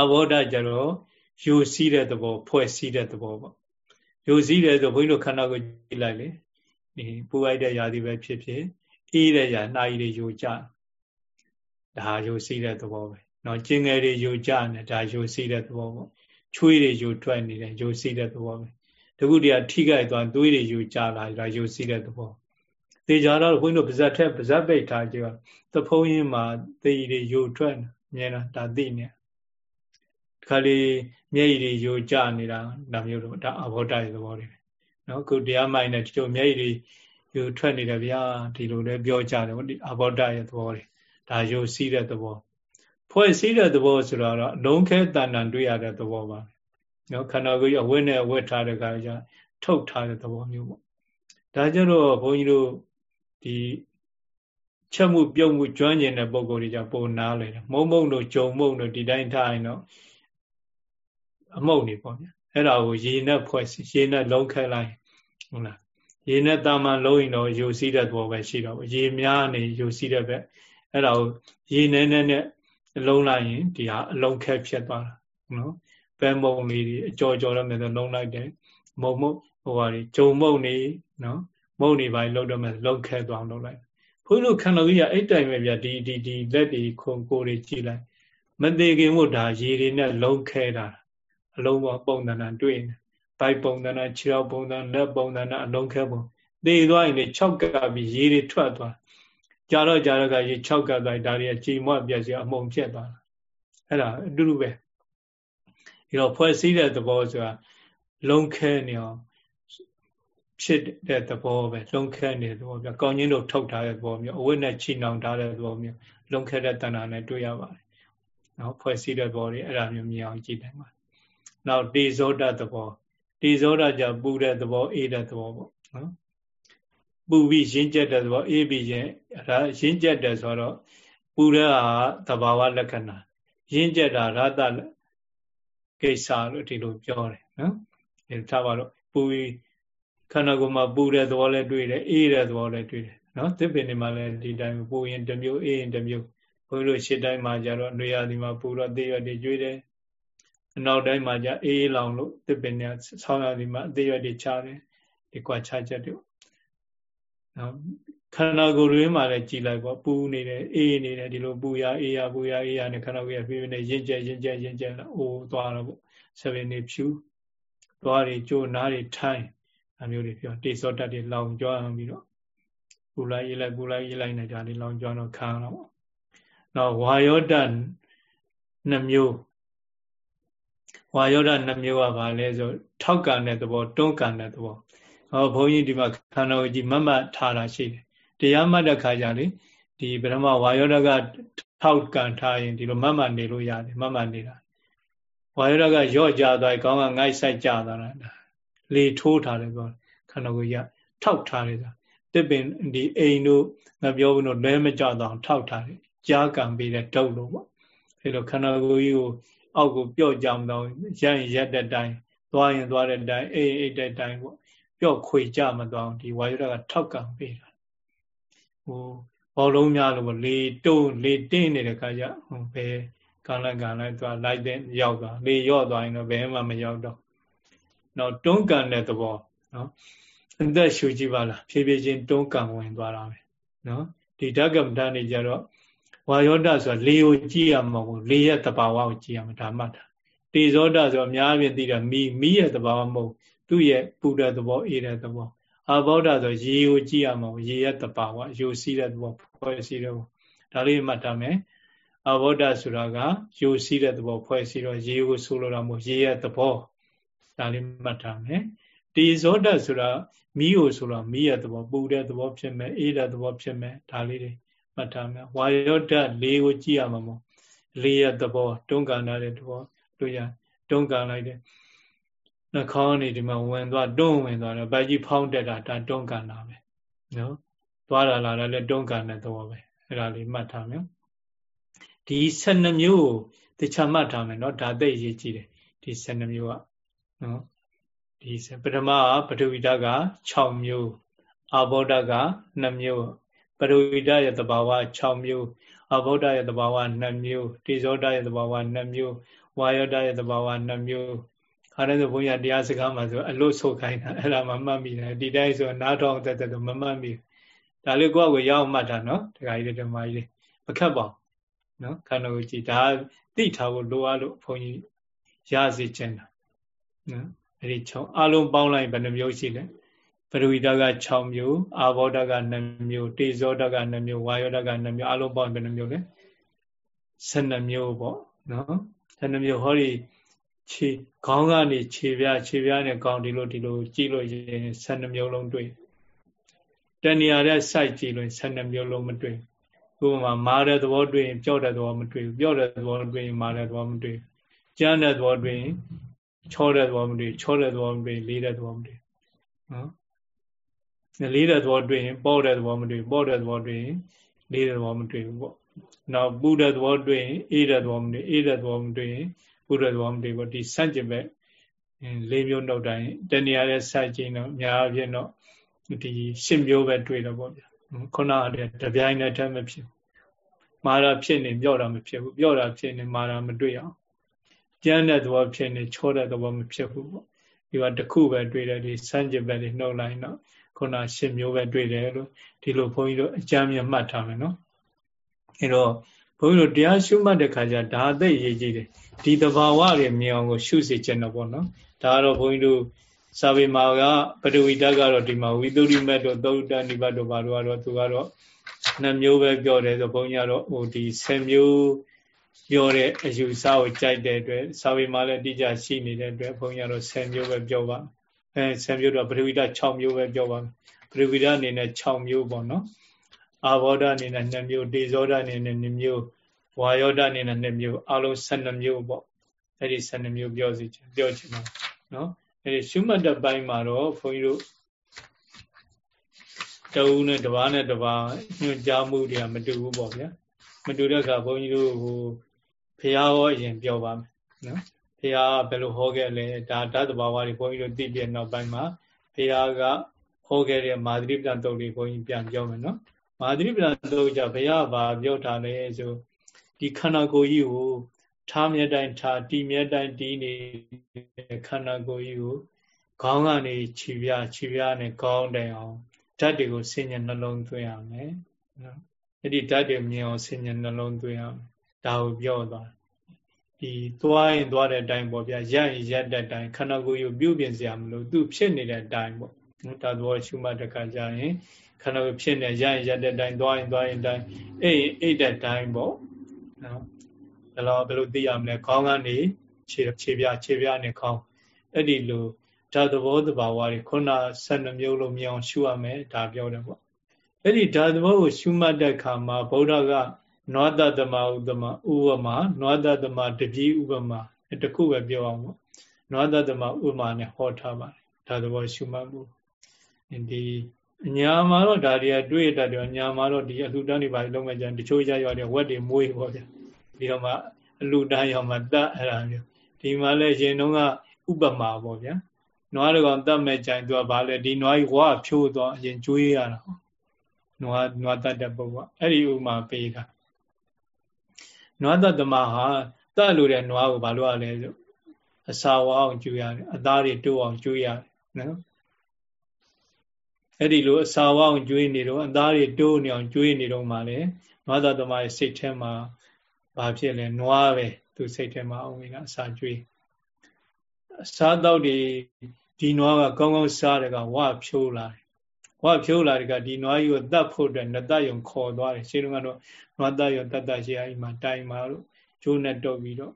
အဘောဓကြတော့ယိုစီးတဲ့သဘောဖွဲ့စည်းတဲ့သဘောပေါ့ယိုစီးတယ်ဆိုဘုန်းကြီးတို့ခန္ဓာကိုကြည့်လိုက်လေဒီပူလိုက်တဲ့ຢာဒီပဲဖြစ်ဖြစ်အေးတဲ့ຢာနှာရည်တွေယိုကျဒါယိုစီးတဲ့သဘောပဲနော်ကျင်ငယ်တွေယိုကျနေဒါယိုစီးတဲ့သဘောပေါ့ချွေးတွေယိုထွက်နေတယ်ယိုစီးတဲ့သဘောပဲတခုတည်းကထိခိုက်သွားသွေးတွေယိုကျလာဒါယိုစီးတဲ့သဘောသေချာတော့ဘုန်းကြီးတို့ပါဇက်ထက်ပါဇက်ပိတ်ထားကြတော့သဖုံးရင်းမှာသေရီတွေယိုထွက်မြင်တာဒါသိနေတယ် ခါလေးမျက်ရည်တွေယိုကျနေတာဒါမျိုးတော့ဒါအဘောဓရဲ့သဘောတွေနော်ခုတရားမိုင်းနဲ့ဒီလိုမျက်ရည်တွေယိုထွက်နေတယ်ဗျာဒီလိုလည်းပြောကြတယ်ဒီအဘောဓရဲ့သဘောတွေဒါယိုစီးတဲ့သဘောဖွဲ့စည်းတဲ့သဘောဆိုတော့အလုံးခဲတန်တန်တွေ့ရတဲ့သဘောပါနော်ခန္ဓာကိုယ်ရဝိနဲ့ဝတ်ထားတဲ့ခါကျထုတ်ထားတဲ့သဘောမျိုးပေါ့ဒါကြတော့ဘုန်းကြီးတို့ဒီချက်မှုပြုံးမှုကျွမ်းကျင်တဲ့ပုံကိုယ်တွေကြပုံနားလေတယ်မုံမုံတို့ဂျုံမုံတို့ဒီတိုင်းထားရင်တော့ အမုံနေပေါ့ဗျအဲ့ဒါကိုရေနဲ့ဖွဲ့ရေနဲ့လုံးခဲလိုက်ဟုတ်လားရေနဲ့တာမန်လုံးရင်တော့ယူစီးတဲ့သဘောပဲရှိတော့ရေများနေယူစီးတဲ့ဘက်အဲ့ဒါကိုရေနဲ့နဲ့နဲ့လုံးလိုက်ရင်ဒီဟာအလုံးခဲဖြစ်သွားတာနော်ပဲမုံလေးတွေအကြော်ကြော်တော့မယ်ဆိုလုံးလိုက်တယ်မုံမုံဟိုဟာတွေဂျုံမုံနေနော်မုံနေပါလုံးတော့မယ်လုံးခဲသွားလုံးလိုက်ဘုန်းကြီးခန္ဓာကြီးကအဲ့တိုင်ပဲဗျဒီဒီဒီလက်တွေခုံကိုယ်တွေကြည့်လိုက်မသေးခင်မို့ဒါရေတွေနဲ့လုံးခဲတာ အလုံးပေါ်ပုံသဏ္ဍာန်တွေ့နေဘိုက်ပုံသဏ္ဍာန်ခြေောက်ပုံသဏ္ဍာန်လက်ပုံသဏ္ဍာန်အလုံးခဲပုံသေသွားရင်လေ6ကပ်ပြီးရေတွေထွက်သွားကြာတော့ကြာတော့ကရေ6ကပ်သွားဒါတွေကကြည်မွပြက်စီအမုံဖြစ်သွားတာအဲ့ဒါအတူတူပဲဒီတော့ဖွဲ့စည်းတဲ့သဘောဆိုတာလုံးခဲနေအောင်ဖြစ်တဲ့သဘောပဲလုံးခဲနေတဲ့သဘောပြကောင်းချင်းတို့ထုတ်ထားတဲ့သဘောမျိုးအဝိနဲ့ချီနှောင်ထားတဲ့သဘောမျိုးလုံးခဲတဲ့တဏ္ဍာနဲ့တွေ့ရပါတယ်နော်ဖွဲ့စည်းတဲ့သဘောတွေအဲ့ဒါမျိုးမြင်အောင်ကြည့်နိုင်ပါတယ် နောက်တေဇောတသဘောတေဇောတကြပူတဲ့သဘောအေးတဲ့သဘောပေါ့နော်ပူပြီးရင်းကျက်တဲ့သဘောအေးပြီးရင်ဒါရင်းကျက်တယ်ဆိုတော့ပူတဲ့ဟာသဘာဝလက္ခဏာရင်းကျက်တာရတကိစ္စလို့ဒီလိုပြောတယ်နော်ဒီထားပါတော့ပူပြီးခန္ဓာကိုယ်မှာပူတဲ့သဘောလည်းတွေ့တယ်အေးတဲ့သဘောလည်းတွေ့တယ်နော်သစ်ပင်တွေမှာလည်းဒီတိုင်းပူရင်တစ်မျိုးအေးရင်တစ်မျိုးဘုန်းကြီးတို့ရှေ့တိုင်းမှာကြတော့နေရာဒီမှာပူတော့သေးရတွေကျွေးတယ် အနောက်တိုင်းမှာကြအေးလောင်လို့သစ်ပင်တွေဆောင်းရဒီမှာအသေးရတွေချတယ်ဒီကွာချချက်တွေနော်ခန္ဓာကိုယ်တွေမှာလည်းကြည်လိုက်ပေါ့ပူနေတယ်အေးနေတယ်ဒီလိုပူရအေးရပူရအေးရနဲ့ခန္ဓာကိုယ်ရပြင်းနေရင်ကျက်ရင်ကျက်ရင်ကျက်အိုးသွားတော့ပေါ့ဆယ်ပင်နေဖြူသွားတွေကြိုးနားတွေထိုင်းအမျိုးတွေပြောတေစောတတ်တွေလောင်ကျွမ်းပြီးတော့ပူလိုက်ရေးလိုက်ပူလိုက်ရေးလိုက်နေကြတယ်လောင်ကျွမ်းတော့ခံတော့ပေါ့နောက်ဝါယောတနှမျိုး ဝါယောဒနှမျိုးကဘာလဲဆိုထောက်ကန်တဲ့သဘောတွန်းကန်တဲ့သဘောဟောဘုန်းကြီးဒီမှာခန္ဓာကိုယ်ကြီးမတ်မတ်ထားတာရှိတယ်တရားမှတ်တဲ့ခါကျလေဒီဗရမဝါယောဒကထောက်ကန်ထားရင်ဒီလိုမတ်မတ်နေလို့ရတယ်မတ်မတ်နေတာဝါယောဒကရော့ကြသွားကောင်းကငိုက်ဆိုင်ကြသွားတာလေထိုးထားတယ်ပြောခန္ဓာကိုယ်ကြီးထောက်ထားတယ်ဆိုတာတစ်ပင်ဒီအိမ်တို့ငါပြောဘူးလို့လဲမကြတော့ထောက်ထားတယ်ကြားကံပေးတဲ့ဒုတ်လို့ပေါ့အဲလိုခန္ဓာကိုယ်ကြီးကို အောက်ကိုပြော့ကြမတော့ရရင်ရက်တဲ့တိုင်းသွားရင်သွားတဲ့တိုင်းအိမ်အိတ်တဲ့တိုင်းပေါ့ပြော့ခွေကြမတော့ဒီဝါယရကထောက်ကံပေးတာဟိုဘောလုံးများလို့လေတုံးလေတင်းနေတဲ့ခါကျဟိုဘယ်ကံလိုက်ကံလိုက်သွားလိုက်တဲ့ရောက်သွားလေရော့သွားရင်တော့ဘယ်မှမရောက်တော့နောက်တွန်းကန်တဲ့သဘောနော်အသက်ရှူကြည့်ပါလားဖြည်းဖြည်းချင်းတွန်းကန်ဝင်သွားတာပဲနော်ဒီဓကမ္မဋ္ဌာန်းနေကြတော့ ဝါယောဒဆိုတာလေကိုကြည့်ရမှာမဟုတ်လေရဲ့တဘာဝကိုကြည့်ရမှာဒါမှတ်တာတေဇောဒဆိုအများပြင်သိတာမီမီရဲ့တဘာဝမဟုတ်သူ့ရဲ့ပူတဲ့သဘောအေးတဲ့သဘောအဘောဓဆိုရေကိုကြည့်ရမှာရေရဲ့တဘာဝရိုစီးတဲ့သဘောဖွဲ့စည်းတဲ့ဘောဒါလေးမှတ်ထားမယ်အဘောဓဆိုတာကရိုစီးတဲ့သဘောဖွဲ့စည်းတော့ရေကိုဆိုလိုတာမဟုတ်ရေရဲ့သဘောဒါလေးမှတ်ထားမယ်တေဇောဓဆိုတာမီးကိုဆိုတော့မီးရဲ့သဘောပူတဲ့သဘောဖြစ်မယ်အေးတဲ့သဘောဖြစ်မယ်ဒါလေးတွေ မှတ်ထားမယ်ဝါယောဓာတ်လေးကိုကြည့်ရမှာမို့လေးရသဘောတွန်းကန်တဲ့သဘောတို့ရတွန်းကန်လိုက်တဲ့နှာခေါင်းနေဒီမှာဝင်သွားတွန်းဝင်သွားတယ်ဗိုက်ကြီးဖောင်းတက်တာဒါတွန်းကန်တာပဲနော်သွားတာလာတယ်လည်းတွန်းကန်တဲ့သဘောပဲအဲ့ဒါလေးမှတ်ထားမယ်ဒီ12မျိုးကိုတခြားမှတ်ထားမယ်နော်ဒါသိရေးကြည့်တယ်ဒီ12မျိုးကနော်ဒီပထမပထဝီဓာတ်က6မျိုးအာဘောဓာတ်က2မျိုး ပရိဝိဒရဲ့သဘာဝ6မျိုးအဘုဒ္ဓရဲ့သဘာဝ2မျိုးတိဇောဒရဲ့သဘာဝ2မျိုးဝါယောဒရဲ့သဘာဝ2မျိုးခါတဲ့ဆိုဘုန်းကြီးတရားစကားမှာဆိုအလွတ်ဆုတ်ခိုင်းတာအဲ့ဒါမှမှတ်မိတယ်ဒီတိုင်းဆိုနားထောင်သက်သက်မမှတ်မိဒါလေးကိုယ့်ကိုရောက်မှတ်တာနော်ဒကာကြီးတွေဓမ္မကြီးတွေမခက်ပါဘူးနော်ခန္ဓာကိုယ်ကြည့်ဒါသိထားဖို့လိုအပ်လို့ဘုန်းကြီးရစေချင်တာနော်အဲ့ဒီ6အလုံးပေါင်းလိုက်ဘယ်နှမျိုးရှိလဲပ ရဝိတက6မျိုးအာဘောဓက2မျိုးတေဇောဓက2မျိုးဝါယောဓက2မျိုးအလုံးပေါင်းဘယ်နှမျိုးလဲ12မျိုးပေါ့နော်12မျိုးဟောဒီခြေခေါင်းကနေခြေပြခြေပြနဲ့ကောင်းဒီလိုဒီလိုကြည့်လို့ရင်12မျိုးလုံးတွေ့တဏှာတဲ့ site ကြည့်လို့12မျိုးလုံးမတွေ့ဥပမာမာတဲ့သဘောတွေ့ရင်ပြော့တဲ့သဘောမတွေ့ဘူးပြော့တဲ့သဘောတွေ့ရင်မာတဲ့သဘောမတွေ့ဘူးကြမ်းတဲ့သဘောတွေ့ရင်ချောတဲ့သဘောမတွေ့ချောတဲ့သဘောမတွေ့လေးတဲ့သဘောမတွေ့နော် လေးတဲ့သဘောတွေ့ရင်ပေါ့တဲ့သဘောမတွေ့ပေါ့တဲ့သဘောတွေ့ရင်လေးတဲ့သဘောမတွေ့ဘူးပေါ့နောက်ပူတဲ့သဘောတွေ့ရင်အေးတဲ့သဘောမတွေ့အေးတဲ့သဘောမတွေ့ရင်ပူတဲ့သဘောမတွေ့ဘူးဒီစန့်ကျင်ဘက်လေးမျိုးနှုတ်တိုင်းတဏှာရဲ့စိုက်ခြင်းတော့အများအပြားတော့ဒီရှစ်မျိုးပဲတွေ့တော့ပေါ့ဗျာခုနကတည်းကတပြိုင်တည်းတည်းမဖြစ်မာတာဖြစ်နေပြော့တာမဖြစ်ဘူးပြော့တာဖြစ်နေမာတာမတွေ့အောင်ကြမ်းတဲ့သဘောဖြစ်နေချောတဲ့သဘောမဖြစ်ဘူးပေါ့ဒီကတစ်ခုပဲတွေ့တယ်ဒီစမ်းကြဘက်တွေနှုတ်လိုက်တော့ ခုနရှစ်မျိုးပဲတွေ့တယ်လို့ဒီလိုဘုန်းကြီးတို့အကြမ်းမြတ်မှတ်ထားမယ်နော်အဲတော့ဘုန်းကြီးတို့တရားရှုမှတ်တဲ့ခါကျဒါအသက်ရေးကြည့်တယ်ဒီတဘာဝတွေမြင်အောင်ကို ရှုစေချင်တော့ပေါ့နော်ဒါကတော့ဘုန်းကြီးတို့စာပေမှာကပထဝီဓာတ်ကတော့ဒီမှာဝိသုရိမတ်တို့သုတ္တနိဗ္ဗတ်တို့ဘာလို့ကတော့သူကတော့နှစ်မျိုးပဲပြောတယ်ဆိုဘုန်းကြီးကတော့ဟိုဒီ10မျိုးပြောတဲ့အယူဆကိုကြိုက်တဲ့အတွက်စာပေမှာလည်းတိကျရှိနေတဲ့အတွက်ဘုန်းကြီးကတော့10မျိုးပဲပြောပါ အဲ10မျိုးတော့ပထဝီဓာတ်6မျိုးပဲပြောပါပထဝီဓာတ်အနေနဲ့6မျိုးပေါ့နော်အာဘောဓာတ်အနေနဲ့2မျိုးဒေဇောဓာတ်အနေနဲ့2မျိုးဝါယောဓာတ်အနေနဲ့2မျိုးအလုံး12မျိုးပေါ့အဲ့ဒီ12မျိုးပြောစီချင်ပြောချင်တော့နော်အဲဒီရှုမှတ်တဲ့ပိုင်းမှာတော့ဘုန်းကြီးတို့တဝူးနဲ့တပါးနဲ့တပါးညွှန်ကြားမှုတွေကမတူဘူးပေါ့ဗျာမတူတဲ့အခါဘုန်းကြီးတို့ဟိုဖះဟောအရင်ပြောပါမယ်နော် ဖះဘယ်လိုဟောခဲ့လဲဒါဓာတ်တဘာဝတွေဘုန်းကြီးတို့သိပြနောက်ပိုင်းမှာဖះကဟောခဲ့တဲ့မာသရိပ္ပံတုတ်တွေဘုန်းကြီးပြန်ပြောမယ်နော်မာသရိပ္ပံတုတ်ကြဘုရားဘာပြောထားလဲဆိုဒီခန္ဓာကိုယ်ကြီးကိုထားမြဲတိုင်းထားတီမြဲတိုင်းတီးနေတဲ့ခန္ဓာကိုယ်ကြီးကိုခေါင်းကနေခြေပြခြေပြနဲ့ခေါင်းတိုင်အောင်ဓာတ်တွေကိုဆင်ញံနှလုံးသွင်းရမယ်နော်အဲ့ဒီဓာတ်တွေမြင်အောင်ဆင်ញံနှလုံးသွင်းရမယ်ဒါကိုပြောသွား ဒီသွားရင်သွားတဲ့အတိုင်းပေါ့ဗျာရရင်ရက်တဲ့အတိုင်းခန္ဓာကိုယ်ကိုပြုပြင်စရာမလိုသူဖြစ်နေတဲ့အတိုင်းပေါ့နော်ဒါသဘောရှုမှတ်တခါကြရင်ခန္ဓာကိုယ်ဖြစ်နေရရင်ရက်တဲ့အတိုင်းသွားရင်သွားရင်တိုင်းအိတ်အိတ်တဲ့အတိုင်းပေါ့နော်ဘယ်လိုဘယ်လိုသိရမလဲခေါင်းကနေခြေခြေပြခြေပြနဲ့ခေါင်းအဲ့ဒီလိုဓာတ်သဘောတဘာဝတွေခုန12မျိုးလုံးမြောင်ရှုရမယ်ဒါပြောတယ်ပေါ့အဲ့ဒီဓာတ်သဘောကိုရှုမှတ်တဲ့အခါမှာဗုဒ္ဓက နွားတသမဥဒမဥပမာနွားတသမတတိဥပမာတခုပဲပြောအောင်ပေါ့နွားတသမဥပမာနဲ့ဟောထားပါတယ်ဓာတ်သဘောရှုမှတ်မှုဒီအညာမှာတော့ဒါတွေကတွေ့တတ်တယ်အညာမှာတော့ဒီအလှတန်းတွေပါလုံးမဲ့ကြတချို့ရရတဲ့ဝက်တွေမွေးပေါ့ဗျာပြီးတော့မှအလှတန်းရောက်မှတတ်အဲ့ဒါမျိုးဒီမှာလဲရင်တုန်းကဥပမာပေါ့ဗျာနွားတွေကောင်တတ်မဲ့ကြိုင်သူကဘာလဲဒီနွားကြီးဝါဖြိုးသွားအရင်ကျွေးရတာနွားနွားတတ်တဲ့ပုဂ္ဂိုလ်အဲ့ဒီဥမာပေးတာ နွားတတ်သမားဟာတတ်လို့တဲ့နွားကိုဘာလို့ရလဲဆိုအစာဝအောင်ကျွေးရတယ်အသားတွေတိုးအောင်ကျွေးရတယ်နော်အဲ့ဒီလိုအစာဝအောင်ကျွေးနေတော့အသားတွေတိုးနေအောင်ကျွေးနေတော့မှလည်းနွားတတ်သမားရဲ့စိတ်ထဲမှာဘာဖြစ်လဲနွားပဲသူစိတ်ထဲမှာအောင်ဝင်ကအစာကျွေးအစားတော့ဒီဒီနွားကကောင်းကောင်းစားတယ်ကဝဖြိုးလာတယ် ဝဖြိုးလာတယ်ကဒီနွားကြီးကိုတတ်ဖို့အတွက်နတယုံခေါ်သွားတယ်ရှင်းတော့ကတော့နွားတယုံတတ်တရှိအိမ်မှာတိုင်မာလို့ကျိုးနဲ့တော့ပြီးတော့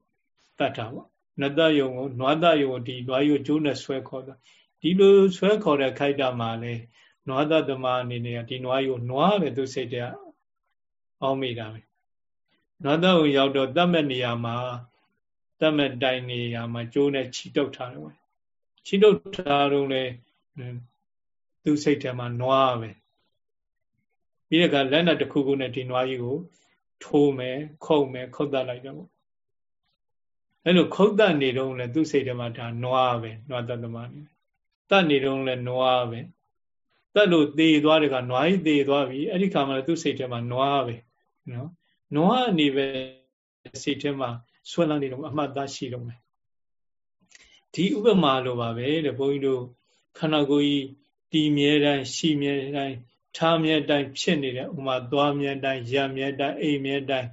တတ်တာပေါ့နတယုံကိုနွားတယုံကိုဒီနွားကြီးကိုကျိုးနဲ့ဆွဲခေါ်သွားဒီလိုဆွဲခေါ်တဲ့ခိုက်တာမှာလေနွားတသမားအနေနဲ့ဒီနွားကြီးကိုနွားပဲသူစိတ်ထဲအောင်းမိတာပဲနွားတယုံရောက်တော့တတ်မဲ့နေရာမှာတတ်မဲ့တိုင်နေရာမှာကျိုးနဲ့ချီတုတ်ထားတယ်ခြိတုတ်ထားတော့လေ သူစိတ်ထဲမှာနွားပဲပြီးတဲ့ကလက်နဲ့တစ်ခုခုနဲ့ဒီနွားကြီးကို ထိုးမယ်ခုတ်မယ်ခုတ်တတ်လိုက်တော့ပေါ့အဲ့လိုခုတ်တတ်နေတော့လေသူစိတ်ထဲမှာဒါနွားပဲနွားတတ်သမားနေတတ်နေတော့လေနွားပဲတတ်လို့သေသွားတယ်ကနွားကြီးသေသွားပြီအဲ့ဒီခါမှာသူစိတ်ထဲမှာနွားပဲနော်နွားအနေပဲစိတ်ထဲမှာဆွဲလန်းနေတော့အမှတ်သားရှိတော့မယ်ဒီဥပမာလိုပါပဲတဲ့ဘုန်းကြီးတို့ခန္ဓာကိုယ်ကြီး တည်မြဲတိုင်းရှိမြဲတိုင်းထားမြဲတိုင်းဖြစ်နေတဲ့ဥမာသွားမြဲတိုင်းရမြဲတိုင်းအိမ်မြဲတိုင်း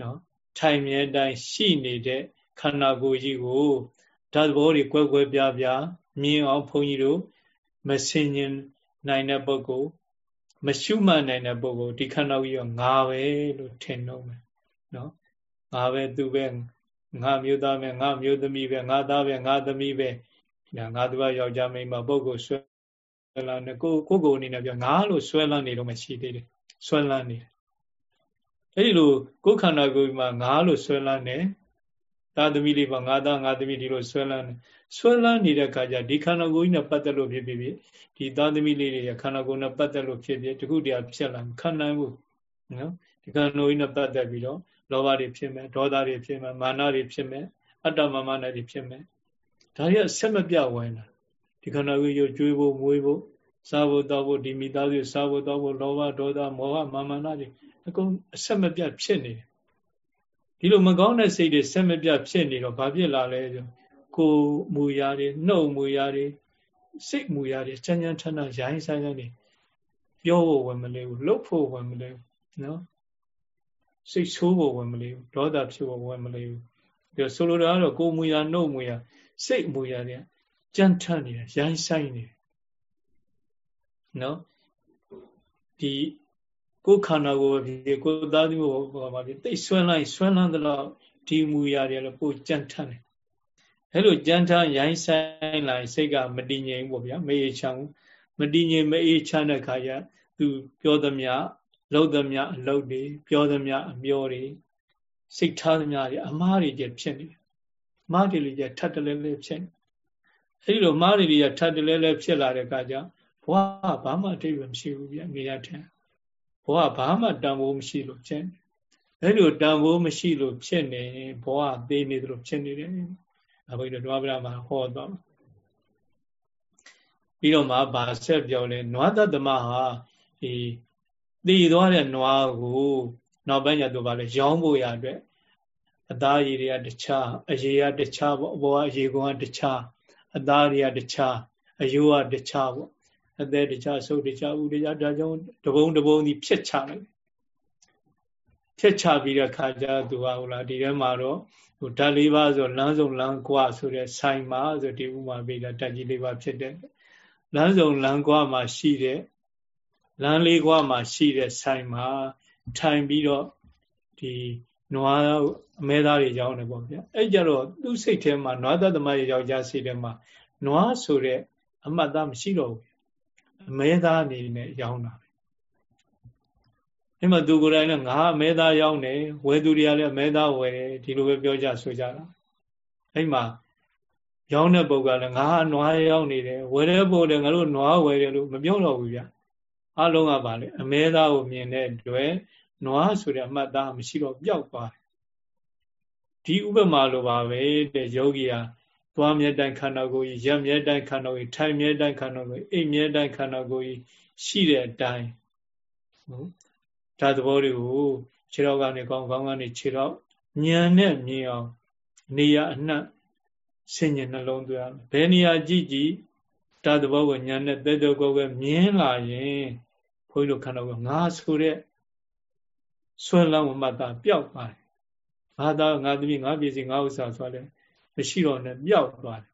နော်ထိုင်မြဲတိုင်းရှိနေတဲ့ခန္ဓာကိုယ်ကြီးကိုဓာတ်သဘောတွေကွဲကွဲပြားပြားမြင်အောင်ဘုန်းကြီးတို့မဆင်ញင်နိုင်တဲ့ပုဂ္ဂိုလ်မရှုမှတ်နိုင်တဲ့ပုဂ္ဂိုလ်ဒီခန္ဓာကြီးကငါပဲလို့ထင်တော့မယ်နော်ငါပဲသူပဲငါမျိုးသားပဲငါမျိုးသမီးပဲငါသားပဲငါသမီးပဲဒါငါသူကယောက်ျားမိန်းမပုဂ္ဂိုလ်ဆွဲ လန်းနေကိုကိုကိုအနေနဲ့ပြောငါလို့ဆွဲလန်းနေတော့မှရှိသေးတယ်ဆွဲလန်းနေတယ်အဲ့ဒီလိုကိုယ်ခန္ဓာကိုယ်မှာငါလို့ဆွဲလန်းနေသားသမီးလေးပါငါသားငါသမီးဒီလိုဆွဲလန်းနေဆွဲလန်းနေတဲ့အခါကျဒီခန္ဓာကိုယ်ကြီးနဲ့ပတ်သက်လို့ဖြစ်ဖြစ်ဒီသားသမီးလေးတွေခန္ဓာကိုယ်နဲ့ပတ်သက်လို့ဖြစ်ဖြစ်တခုတည်းဖြစ်လာခန္ဓာကိုနော်ဒီခန္ဓာကိုယ်ကြီးနဲ့ပတ်သက်ပြီးတော့လောဘတွေဖြစ်မယ်ဒေါသတွေဖြစ်မယ်မာနတွေဖြစ်မယ်အတ္တမမနာတွေဖြစ်မယ်ဒါတွေကဆက်မပြတ်ဝင်လာ ဒီခန္ဓာကိုယ်ကိုကျွေးဖို့မွေးဖို့စားဖို့တောက်ဖို့ဒီမိသားစုစားဖို့တောက်ဖို့လောဘဒေါသမောဟမာမနာတွေအကုန်အဆက်မပြတ်ဖြစ်နေတယ်ဒီလိုမကောင်းတဲ့စိတ်တွေဆက်မပြတ်ဖြစ်နေတော့ဘာဖြစ်လာလဲဆိုကိုမူရာတွေနှုတ်မူရာတွေစိတ်မူရာတွေချမ်းချမ်းထန်းထန်းရိုင်းဆိုင်ဆိုင်နေပြောဖို့ဝင်မလဲဘူးလှုပ်ဖို့ဝင်မလဲဘူးနော်စိတ်ဆိုးဖို့ဝင်မလဲဘူးဒေါသဖြစ်ဖို့ဝင်မလဲဘူးပြီးဆိုလိုတာကတော့ကိုမူရာနှုတ်မူရာစိတ်မူရာတွေကြ မ်းထမ်းနေတယ်ရိုင်းဆိုင်နေတယ်နော်ဒီကိုယ်ခန္ဓာကိုယ်ဖြစ်ကိုယ်သားသမီးကိုဘာမှဖြစ်တိတ်ဆွဲလိုက်ဆွဲလန်းသလောက်ဒီမူရာတွေလည်းပိုကြမ်းထမ်းတယ်အဲ့လိုကြမ်းထမ်းရိုင်းဆိုင်လိုက်စိတ်ကမတည်ငြိမ်ဘူးဗျာမအေးချမ်းမတည်ငြိမ်မအေးချမ်းတဲ့ခါကျသူပြောသမျှလုပ်သမျှအလုပ်တွေပြောသမျှအမျောတွေစိတ်ထားသမျှတွေအမားတွေကျဖြစ်နေတယ်မားတွေလည်းကျထပ်တလဲလဲဖြစ်နေ အဲ့ဒီလိုမားတွေလည်းထပ်တလဲလဲဖြစ်လာတဲ့အခါကျဘဝဘာမှအတိတ်မရှိဘူးဗျနေရတဲ့ဘဝဘာမှတန်ဖိုးမရှိလို့ဖြစ်နေအဲ့လိုတန်ဖိုးမရှိလို့ဖြစ်နေဘဝသေးနေသလိုဖြစ်နေတယ်အဘိဓမ္မာဗလာမှာဟောတော့ပြီးတော့မှဗာဆက်ပြောလဲနွားတသမဟာဒီတည်သွားတဲ့နွားကိုနောက်ပိုင်းကျတော့ဗာလဲရောင်းဖို့ရအတွက်အသားရည်တွေကတခြားအရေကတခြားပေါ့အပေါ်ကအရေကောင်ကတခြား အသားတွေကတခြားအယိုးကတခြားပေါ့အသက်တခြားဆုပ်တခြားဥတခြားဒါကြောင့်တပုံတပုံဒီဖြတ်ချလိုက်ဖြတ်ချပြီးတဲ့ခါကျသူကဟုတ်လားဒီထဲမှာတော့ဟိုဓာတ်လေးပါးဆိုလမ်းစုံလမ်းကွာဆိုတဲ့ဆိုင်မှာဆိုဒီဥမာပေးတာဓာတ်ကြီးလေးပါးဖြစ်တဲ့လမ်းစုံလမ်းကွာမှာရှိတဲ့လမ်းလေးကွာမှာရှိတဲ့ဆိုင်မှာထိုင်ပြီးတော့ဒီနွား အမဲသားတွေကြောင်းနေပေါ့ဗျာအဲ့ကြတော့သူ့စိတ်ထဲမှာနွားသက်သမားရဲ့ယောက်ျားစိတ်ထဲမှာနွားဆိုတဲ့အမှတ်သားမရှိတော့ဘူးအမဲသားအနေနဲ့ရောင်းတာပဲအဲ့မှာသူကိုယ်တိုင်လည်းငါအမဲသားရောင်းတယ်ဝယ်သူတွေကလည်းအမဲသားဝယ်တယ်ဒီလိုပဲပြောကြဆိုကြတာအဲ့မှာရောင်းတဲ့ပုဂ္ဂိုလ်ကလည်းငါနွားရောင်းနေတယ်ဝယ်တဲ့ပုဂ္ဂိုလ်လည်းငါတို့နွားဝယ်တယ်လို့မပြောတော့ဘူးဗျအလုံးကပါလေအမဲသားကိုမြင်တဲ့တွေ့နွားဆိုတဲ့အမှတ်သားမရှိတော့ပျောက်သွားတယ် ဒီဥပမာလိုပါပဲတဲ့ယောဂီဟာသွားမြဲတိုင်းခန္ဓာကိုယ်ကြီးရက်မြဲတိုင်းခန္ဓာကိုယ်ထိုင်မြဲတိုင်းခန္ဓာကိုယ်အိမ်မြဲတိုင်းခန္ဓာကိုယ်ကြီးရှိတဲ့အတိုင်းဟုတ်ဒါသဘောတွေကိုခြေတော်ကနေကောင်းကောင်းကနေခြေတော်ညံနဲ့မြင်အောင်နေရအနှံ့ဆင်ញနှလုံးသွင်းရမယ်ဘယ်နေရာကြည့်ကြည့်ဒါသဘောကိုညံနဲ့တဲ့တော့ကိုပဲမြင်လာရင်ဘုန်းကြီးတို့ခန္ဓာကိုယ်ငါဆိုတဲ့ဆွဲလန်းမှတ်တာပျောက်ပါတယ် ငါသားငါသမီးငါပြည်စီငါဥစ္စာဆိုလဲမရှိတော့နဲ့ပျောက်သွားတယ်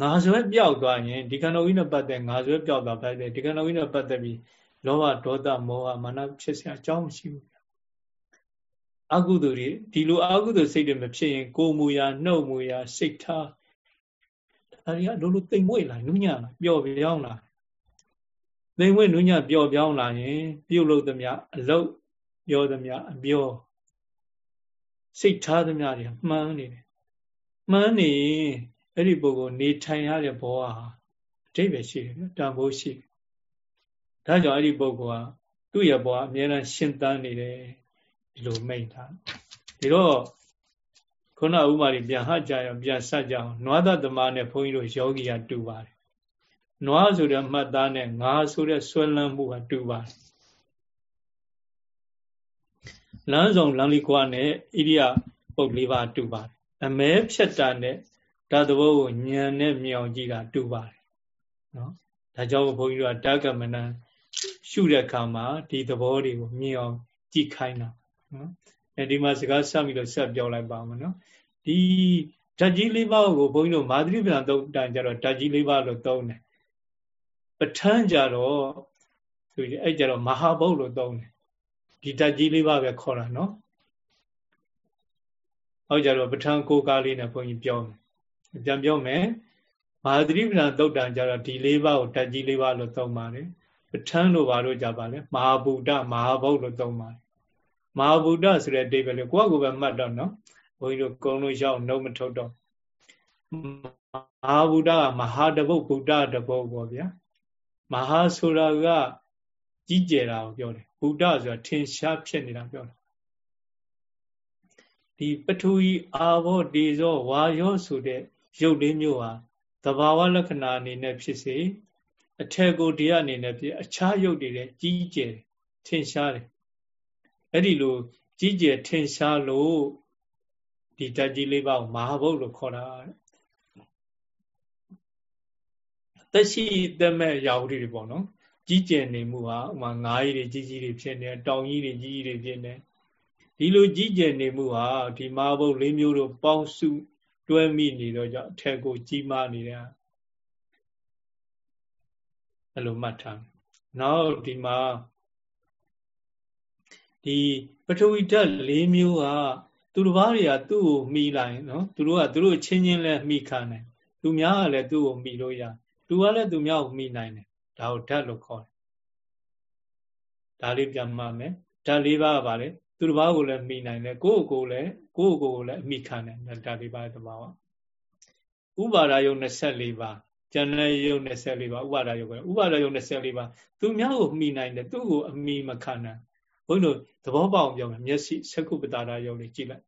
ငါဆွဲပျောက်သွားရင်ဒီကံတော်ကြီးနဲ့ပတ်သက်ငါဆွဲပျောက်သွားပဲဒီကံတော်ကြီးနဲ့ပတ်သက်ပြီးလောဘဒေါသမောဟမာနဖြစ်စရာအကြောင်းမရှိဘူးအကုသိုလ်တွေဒီလိုအကုသိုလ်စိတ်တွေမဖြစ်ရင်ကိုယ်မူရာနှုတ်မူရာစိတ်ထားဒါတွေကလုံးလုံးတိမ်မွေ့လာနူးညံ့လာပျော်ပြောင်းလာတိမ်မွေ့နူးညံ့ပျော်ပြောင်းလာရင်ပြုတ်လို့သမျှအလုတ်ပြောသမျှအပြော စိတ်ထားသမျှတွေမှန်းနေတယ်မှန်းနေအဲ့ဒီပုဂ္ဂိုလ်နေထိုင်ရတဲ့ဘဝဟာအတိတ်ပဲရှိတယ်ဗျတန်ဖိုးရှိတယ်ဒါကြောင့်အဲ့ဒီပုဂ္ဂိုလ်ဟာသူ့ရဲ့ဘဝအမြဲတမ်းရှင်းတန်းနေတယ်ဒီလိုမိတ်တာဒီတော့ခုနဥမာတွေပြန်ဟကြရအောင်ပြန်ဆက်ကြအောင်နွားသတ္တမနဲ့ဘုန်းကြီးတို့ယောဂီကတူပါတယ်နွားဆိုတဲ့မှတ်သားနဲ့ငါဆိုတဲ့ဆွဲလန်းမှုကတူပါတယ် လမ်းဆောင်လမ်းလေးကွာနဲ့ဣရိယပုတ်လေးပါတူပါတယ်အမဲဖြတ်တာနဲ့ဓာတ်သဘောကိုညံနဲ့မြောင်ကြည့်တာတူပါတယ်နော်ဒါကြောင့်ဘုန်းကြီးတို့ကတာကမဏရှုတဲ့အခါမှာဒီသဘောတွေကိုမြင်အောင်ကြည့်ခိုင်းတာနော်အဲဒီမှာစကားဆက်ပြီးတော့ဆက်ပြောလိုက်ပါမယ်နော်ဒီဓာတ်ကြီးလေးပါးကိုဘုန်းကြီးတို့မာသရိပဏသုံးတန်ကြတော့ဓာတ်ကြီးလေးပါးလို့သုံးတယ်ပဋ္ဌာန်းကြတော့ဆိုရင်အဲ့ကြတော့မဟာဘုတ်လို့သုံးတယ် ဒီဓာတ်ကြီးလေးပါးပဲခေါ်တာနော်ဟောကြတော့ပဋ္ဌာန်းကိုကားလေးနဲ့ဘုန်းကြီးပြောမယ်ပြန်ပြောမယ်မဟာသရိပဏသုတ်တံကြတော့ဒီလေးပါးကိုဓာတ်ကြီးလေးပါးလို့သုံးပါတယ်ပဋ္ဌာန်းတို့ဘာလို့ကြပါလဲမဟာဗုဒ္ဓမဟာဘုတ်လို့သုံးပါတယ်မဟာဗုဒ္ဓဆိုတဲ့အဓိပ္ပာယ်လေးကိုယ့်ကိုယ်ပဲမှတ်တော့နော်ဘုန်းကြီးတို့ကုံလို့ရောက်နှုတ်မထုတ်တော့မဟာဗုဒ္ဓကမဟာတပုတ်ဗုဒ္ဓတပုတ်ပေါ့ဗျာမဟာဆိုတာက ကြီးကျယ်တာကိုပြောတယ်ဗုဒ္ဓဆိုတာထင်ရှားဖြစ်နေတာပြောတယ်ဒီပထဝီအာဘောတေဇောဝါယောဆိုတဲ့ရုပ်လေးမျိုးဟာသဘာဝလက္ခဏာအနေနဲ့ဖြစ်စေအထက်ကိုတရားအနေနဲ့ဖြစ်အခြားရုပ်တွေလည်းကြီးကျယ်ထင်ရှားတယ်အဲ့ဒီလိုကြီးကျယ်ထင်ရှားလို့ဒီဓာတ်ကြီးလေးပါးကိုမဟာဘုတ်လို့ခေါ်တာသက်ရှိသက်မဲ့ရာဟုတွေပေါ့နော် ကြီးကျယ်နေမှုဟာဥမာငါးကြီးတွေကြီးကြီးတွေဖြစ်နေတောင်ကြီးတွေကြီးကြီးတွေဖြစ်နေဒီလိုကြီးကျယ်နေမှုဟာဒီမဟာဘုတ်လေးမျိုးတို့ပေါင်းစုတွဲမိနေတော့ကြောင့်အထက်ကိုကြီးမားနေတာအဲ့လိုမှတ်ထားနောက်ဒီမှာဒီပထဝီဓာတ်၄မျိုးကသူတစ်ပါးတွေကသူ့ကိုမှီလိုက်နော်သူတို့ကသူတို့ချင်းချင်းလဲမှီခံတယ်သူများကလည်းသူ့ကိုမှီလို့ရသူကလည်းသူများကိုမှီနိုင်တယ် ဒါကိုဓာတ်လို့ခေါ်တယ်ဒါလေးပြန်မှမယ်ဓာတ်၄ပါးကပါလေသူတစ်ပါးကိုလည်းမှီနိုင်တယ်ကိုယ့်ကိုယ်လည်းကိုယ့်ကိုယ်ကိုလည်းအမိခံတယ်ဓာတ်၄ပါးတဘာဝဥပါဒယုံ24ပါးကျန်တဲ့ယုံ24ပါးဥပါဒယုံပဲဥပါဒယုံ24ပါးသူများကိုမှီနိုင်တယ်သူ့ကိုအမိမခံနိုင်ဘုန်းကြီးတို့သဘောပေါက်ပြောမယ်မျက်စိစကုပ္ပတာရယုံလေးကြည့်လိုက်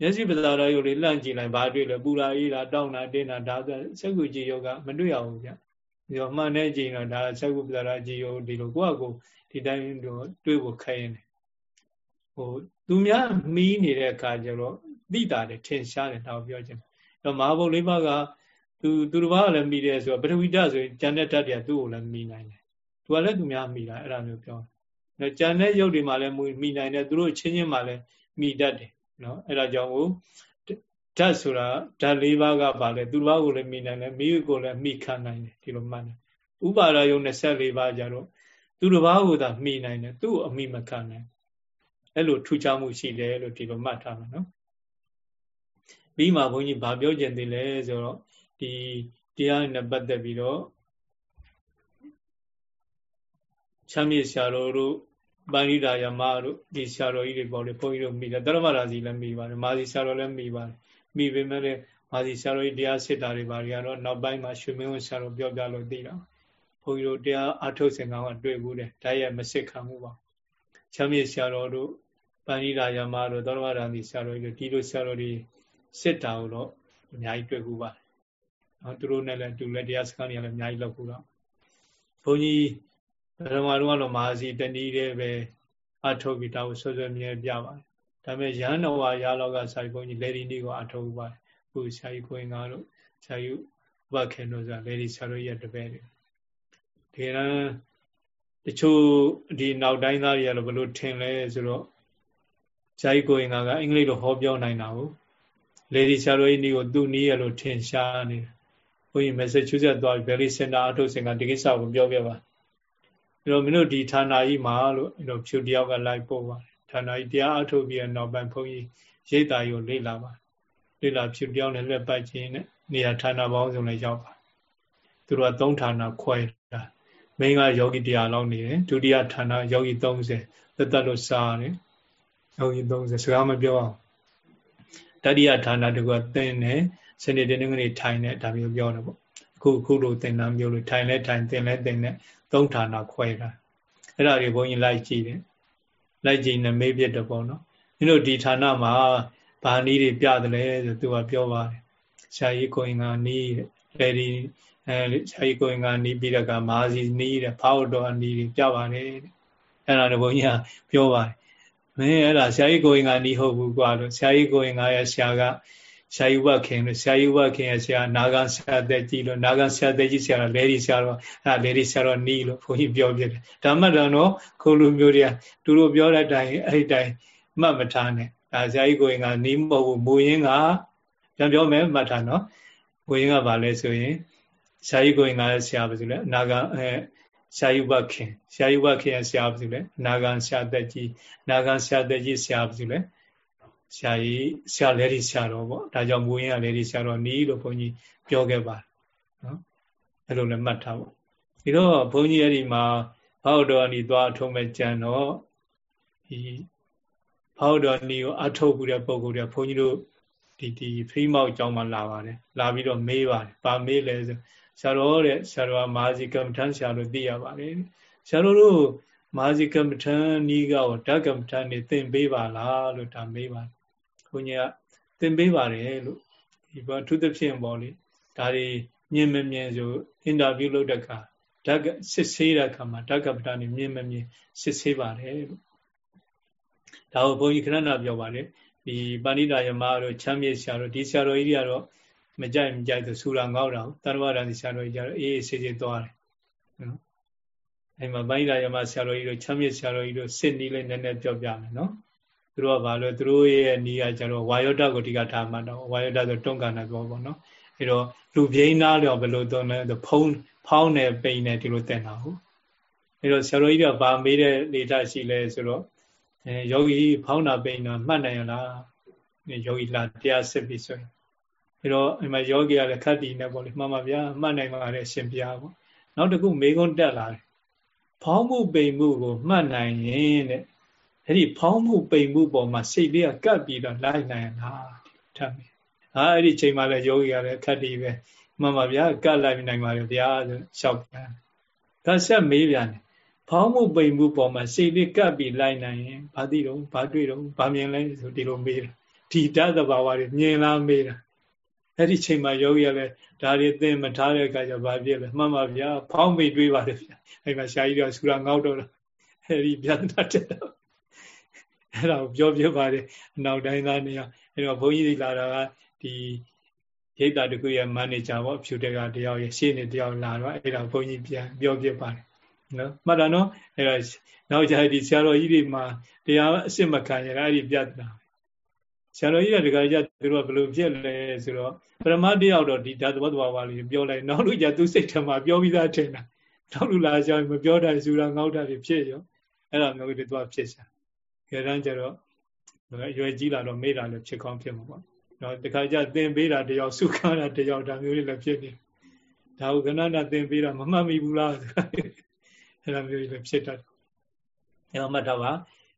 မျက်စိပတာရယုံလေးလှန့်ကြည့်လိုက်ဘာတွေ့လဲပူလာအေးလာတောင်းတာတင်းတာဒါဆိုစကုကြည်ယောကမတွေ့ရဘူးဗျ ဒီတော့မှန်တဲ့ကြည့်တော့ဒါစကုပ္ပတာရကြည်ယောဒီလိုကိုယ့်အကိုဒီတိုင်းတော့တွေးဖို့ခဲရင်ဟိုသူများမီးနေတဲ့အခါကျတော့သိတာတယ်ထင်ရှားတယ်တော့ပြောချင်တော့မဟာဘုတ်လေးပါးကသူသူတစ်ပါးကလည်းမိတယ်ဆိုတော့ပထဝီဓာတ်ဆိုရင်ဉာဏ်နဲ့ဓာတ်တွေကသူ့ကိုလည်းမိနိုင်တယ်သူကလည်းသူများမိတာအဲ့ဒါမျိုးပြောကြံတဲ့ရုပ်တွေမှာလည်းမိနိုင်တယ်သူတို့ချင်းချင်းမှာလည်းမိတတ်တယ်နော်အဲ့ဒါကြောင့်ကို ဓာတ်ဆိုတာဓာတ်၄ပါးကပါလေသူတစ်ပါးကိုလည်းမိနိုင်တယ်မိကိုလည်းမိခံနိုင်တယ်ဒီလိုမှတ်တယ်ဥပါဒယုံ24ပါးကြတော့သူတစ်ပါးကိုသာမိနိုင်တယ်သူ့အမိမခံနိုင်အဲ့လိုထူခြားမှုရှိတယ်လို့ဒီလိုမှတ်ထားမှာနော်ပြီးမှဘုန်းကြီးဗာပြောကျင်သေးလဲဆိုတော့ဒီတရားနဲ့ပတ်သက်ပြီးတော့ချမ်းမြေဆရာတော်တို့ပန္နိဒါယမတို့ဒီဆရာတော်ကြီးတွေပေါ့လေဘုန်းကြီးတို့မိတယ်တရမရာစီလည်းမိပါတယ်မာစီဆရာတော်လည်းမိပါတယ် မိပေမဲ့လည်းမာစီဆရာတော်ကြီးတရားစစ်တာတွေပါတွေကတော့နောက်ပိုင်းမှာရွှေမင်းဝဆရာတော်ပြောပြလို့သိတာဘုန်းကြီးတို့တရားအထုတ်စင်ကောင်ကတွေ့ဘူးတယ်ဒါရဲ့မစစ်ခံမှုပါချမ်းမြေဆရာတော်တို့ပန္နိဒါယမတို့တရမရာစီဆရာတော်ကြီးတို့ဒီလိုဆရာတော်တွေစစ်တာကိုတော့အများကြီးတွေ့ဘူးပါတယ်နော်သူတို့နဲ့လည်းတူလည်းတရားစခန်းတွေလည်းအများကြီးလောက်ဘူးတော့ဘုန်းကြီးပထမတော့ကတော့မဟာစီတဏီတဲ့ပဲအထုတ်ပြီးဒါကိုဆွဆွမြဲပြပါတယ် ဒါပေမဲ့ရဟန်းတော်ဝါရလောက်ကစာရီဘုန်းကြီးလေဒီနီကိုအထုတ်ပါတယ်ခုဆရာကြီးကိုင်္ဂါတို့ဆရာကြီးဥပခေန်တို့ဆိုတာလေဒီဆရာတို့ရဲ့တပည့်တွေဒီရန်တချို့ဒီနောက်တိုင်းသားတွေကတော့ဘလို့ထင်လဲဆိုတော့ဆရာကြီးကိုင်္ဂါကအင်္ဂလိပ်လိုဟောပြောနိုင်တာကိုလေဒီဆရာတို့ဤနီကိုသူ့နီးရလို့ထင်ရှားနေတယ်ဘုန်းကြီး Massachusetts သွားပြီး Valley Center အထုတ်စင်ကဒီကိစ္စကိုပြောခဲ့ပါအဲ့တော့မင်းတို့ဒီဌာနကြီးမှာလို့အဲ့တော့ဖြူတယောက်ကလိုက်ပို့ပါတယ် ဌာနကြီးတရားအထုတ်ပြီးတော့ပိုင်းဘုန်းကြီးရိတ်တာကြီးကိုလေ့လာပါလေ့လာဖြူတယောက်နဲ့လက်ပတ်ခြင်းနဲ့နေရာဌာနပေါင်းစုံလည်းရောက်ပါသူတို့ကသုံးဌာနခွဲတာမင်းကယောဂီတရားလောက်နေတယ်ဒုတိယဌာနယောဂီ30သက်သက်လို့စားတယ်ယောဂီ30စကားမပြောအောင်တတိယဌာနတကူကသင်တယ်စနေတင်းငွေထိုင်တယ်ဒါမျိုးပြောတယ်ပေါ့အခုအခုလိုသင်တန်းမျိုးလို့ထိုင်လဲထိုင်သင်လဲသင်နဲ့သုံးဌာနခွဲတာအဲ့ဒါတွေဘုန်းကြီးလိုက်ကြည့်တယ် လိုက်ကြည့်နေမေးပြတယ်ပေါ့နော်မင်းတို့ဒီဌာနမှာဘာနည်းတွေပြတယ်လဲဆိုသူကပြောပါတယ်ဆရာကြီးကိုင်ကနီးတယ်လေဒီအဲဆရာကြီးကိုင်ကနီးပြီးတော့ကမာစီနီးတယ်ဖောက်တော်နီးတွေပြပါတယ်အဲ့ဒါတော့ဘုန်းကြီးကပြောပါတယ်မင်းအဲ့ဒါဆရာကြီးကိုင်ကနီးဟုတ်ဘူးကွာလို့ဆရာကြီးကိုင်ကရဲ့ဆရာက ဆရာယူဘခင်လို့ဆရာယူဘခင်ရဲ့ဆရာနာဂန်ဆရာသက်ကြီးလို့နာဂန်ဆရာသက်ကြီးဆရာလဲဒီဆရာတော့အဲလဲဒီဆရာတော့နီးလို့ဘုန်းကြီးပြောပြတယ်ဓမ္မတန်တော့ခုလိုမျိုးတွေကသူတို့ပြောတဲ့အတိုင်းအဲ့ဒီတိုင်းမှတ်မထားနဲ့ဒါဆရာကြီးကိုရင်ကနီးမဟုတ်ဘူးမူရင်းကပြန်ပြောမယ်မှတ်ထားနော်မူရင်းကဘာလဲဆိုရင်ဆရာကြီးကိုရင်ကဆရာဘာဆိုလဲအနာဂံအဲဆရာယုဘခင်ဆရာယုဘခင်ဆရာဘာဆိုလဲအနာဂံဆရာသက်ကြီးအနာဂံဆရာသက်ကြီးဆရာဘာဆိုလဲ ဆရာကြီးဆရာလဲဒီဆရာတော်ပေါ့ဒါကြောင့်မူရင်းကလဲဒီဆရာတော်နီးလို့ဘုန်းကြီးပြောခဲ့ပါတယ်နော်အဲ့လိုလည်းမှတ်ထားပေါ့ဒီတော့ဘုန်းကြီးအဲ့ဒီမှာဘောက်တော်နီသွားအထုံးမဲ့ကြံတော့ဒီဘောက်တော်နီကိုအထုတ်ပြီးတဲ့ပုံကိုယ်တွေဘုန်းကြီးတို့ဒီဒီဖိမောက်ကျောင်းမှာလာပါတယ်လာပြီးတော့မေးပါတယ်ဗာမေးလဲဆိုဆရာတော်တဲ့ဆရာတော်ကမာဇီကမ္မထန်ဆရာတော်သိရပါတယ်ဆရာတော်တို့မာဇီကမ္မထန်နီးကရောဓကမ္မထန်နေသင်ပေးပါလားလို့ဒါမေးပါတယ် ဘုန်းကြီးကသင်ပေးပါတယ်လို့ဒီဘောအထူးသဖြင့်ပေါ့လေဒါတွေမြင်မမြင်ဆိုအင်တာဗျူးလုပ်တဲ့အခါဓာတ်စစ်ဆေးတဲ့အခါမှာဓာတ်ကပ္ပတာနေမြင်မမြင်စစ်ဆေးပါတယ်လို့ဒါကိုဘုန်းကြီးခဏနာပြောပါတယ်ဒီပါဏိတာယမတို့ချမ်းမြေဆရာတို့ဒီဆရာတော်ကြီးတွေကတော့မကြိုက်မကြိုက်သူဆူလာငေါက်တာတရဝရန်ဆရာတော်ကြီးကျတော့အေးအေးဆေးဆေးသွားတယ်နော်အဲ့မှာပါဏိတာယမဆရာတော်ကြီးတို့ချမ်းမြေဆရာတော်ကြီးတို့စစ်နီးလေးနည်းနည်းပြောပြမယ်နော် သူတို့ကဘာလို့သူတို့ရဲ့နီးကကျတော့ဝါယောဒကိုဒီကထားမှတော့ဝါယောဒဆိုတွန်းကန်တာပြောပေါ့နော်အဲ့တော့လူပြိန်းနာလျော်ဘယ်လိုသုံးလဲဖုံးဖောင်းနေပိန်နေဒီလိုတက်တာဟုတ်အဲ့တော့ဆရာတော်ကြီးကဗာမေးတဲ့လေတာရှိလဲဆိုတော့အဲယောဂီဖောင်းတာပိန်တာမှတ်နိုင်ရလားယောဂီလာတရားစစ်ပြီးဆိုရင်အဲ့တော့အမယောဂီကလည်းခတ်တီနေပေါ့လေမှန်ပါဗျာမှတ်နိုင်ပါလေရှင်ပြားပေါ့နောက်တစ်ခုမေကုန်းတက်လာတယ်ဖောင်းမှုပိန်မှုကိုမှတ်နိုင်ရင်တဲ့ အဲ့ဒီဖောင်းမှုပိန်မှုပေါ်မှာစိတ်လေးကကပ်ပြီးတော့လိုက်နိုင်လားထပ်ပြီဟာအဲ့ဒီချိန်မှလည်းယောဂီကလည်းခတ်တီပဲမှန်ပါဗျာကတ်လိုက်နိုင်ပါလေဗျာဆိုလျှောက်ပြန်ဒါဆက်မေးပြန်တယ်ဖောင်းမှုပိန်မှုပေါ်မှာစိတ်လေးကပ်ပြီးလိုက်နိုင်ရင်ဘာသိတော့ဘာတွေ့တော့ဘာမြင်လဲဆိုဒီလိုမေးတာဒီတသဘာဝတွေမြင်လားမေးတာအဲ့ဒီချိန်မှာယောဂီကလည်းဒါတွေသင်မထားတဲ့အခါကျဘာဖြစ်လဲမှန်ပါဗျာဖောင်းမိတွေးပါတယ်ဗျာအဲ့မှာဆရာကြီးကဆူလာငေါက်တော့အဲ့ဒီပြဿနာတက်တော့ အဲ့ဒါကိုပြောပြပါတယ်အနောက်တိုင်းသားနေရအဲ့တော့ဘုန်းကြီးတွေလာတာကဒီရိတ်တာတခုရဲ့မန်နေဂျာပေါ့ဖြူတက်ကတယောက်ရဲ့ရှေ့နေတယောက်လာတော့အဲ့ဒါဘုန်းကြီးပြန်ပြောပြပါတယ်နော်မှတ်တာနော်အဲ့ဒါနောက်ကြဒီဆရာတော်ကြီးတွေမှာတရားအစ်စ်မခံရတာအဲ့ဒီပြတ်တာဆရာတော်ကြီးကတခါကြသူတို့ကဘယ်လိုဖြစ်လဲဆိုတော့ပရမတယောက်တော့ဒီဓာတ်သဘောတဘာဝလေးပြောလိုက်နောက်လူကြသူစိတ်ထဲမှာပြောပြီးသားထင်တာနောက်လူလာကြောင်မပြောတာစူတာငေါက်တာတွေဖြစ်ရောအဲ့ဒါမျိုးတွေသွားဖြစ်ရှာ ကြတဲ့ကျတော့ရွယ်ကြီးလာတော့မေ့တာလည်းဖြစ်ကောင်းဖြစ်မှာပေါ့နော်တခါကျသင်ပေးတာတယောက်စုခါတာတယောက်ဒါမျိုးတွေလည်းဖြစ်နေဒါကိုကဏ္ဍနာသင်ပေးတာမမှတ်မိဘူးလားအဲ့လိုမျိုးတွေလည်းဖြစ်တတ်တယ်အဲ့မှတ်ထားပါ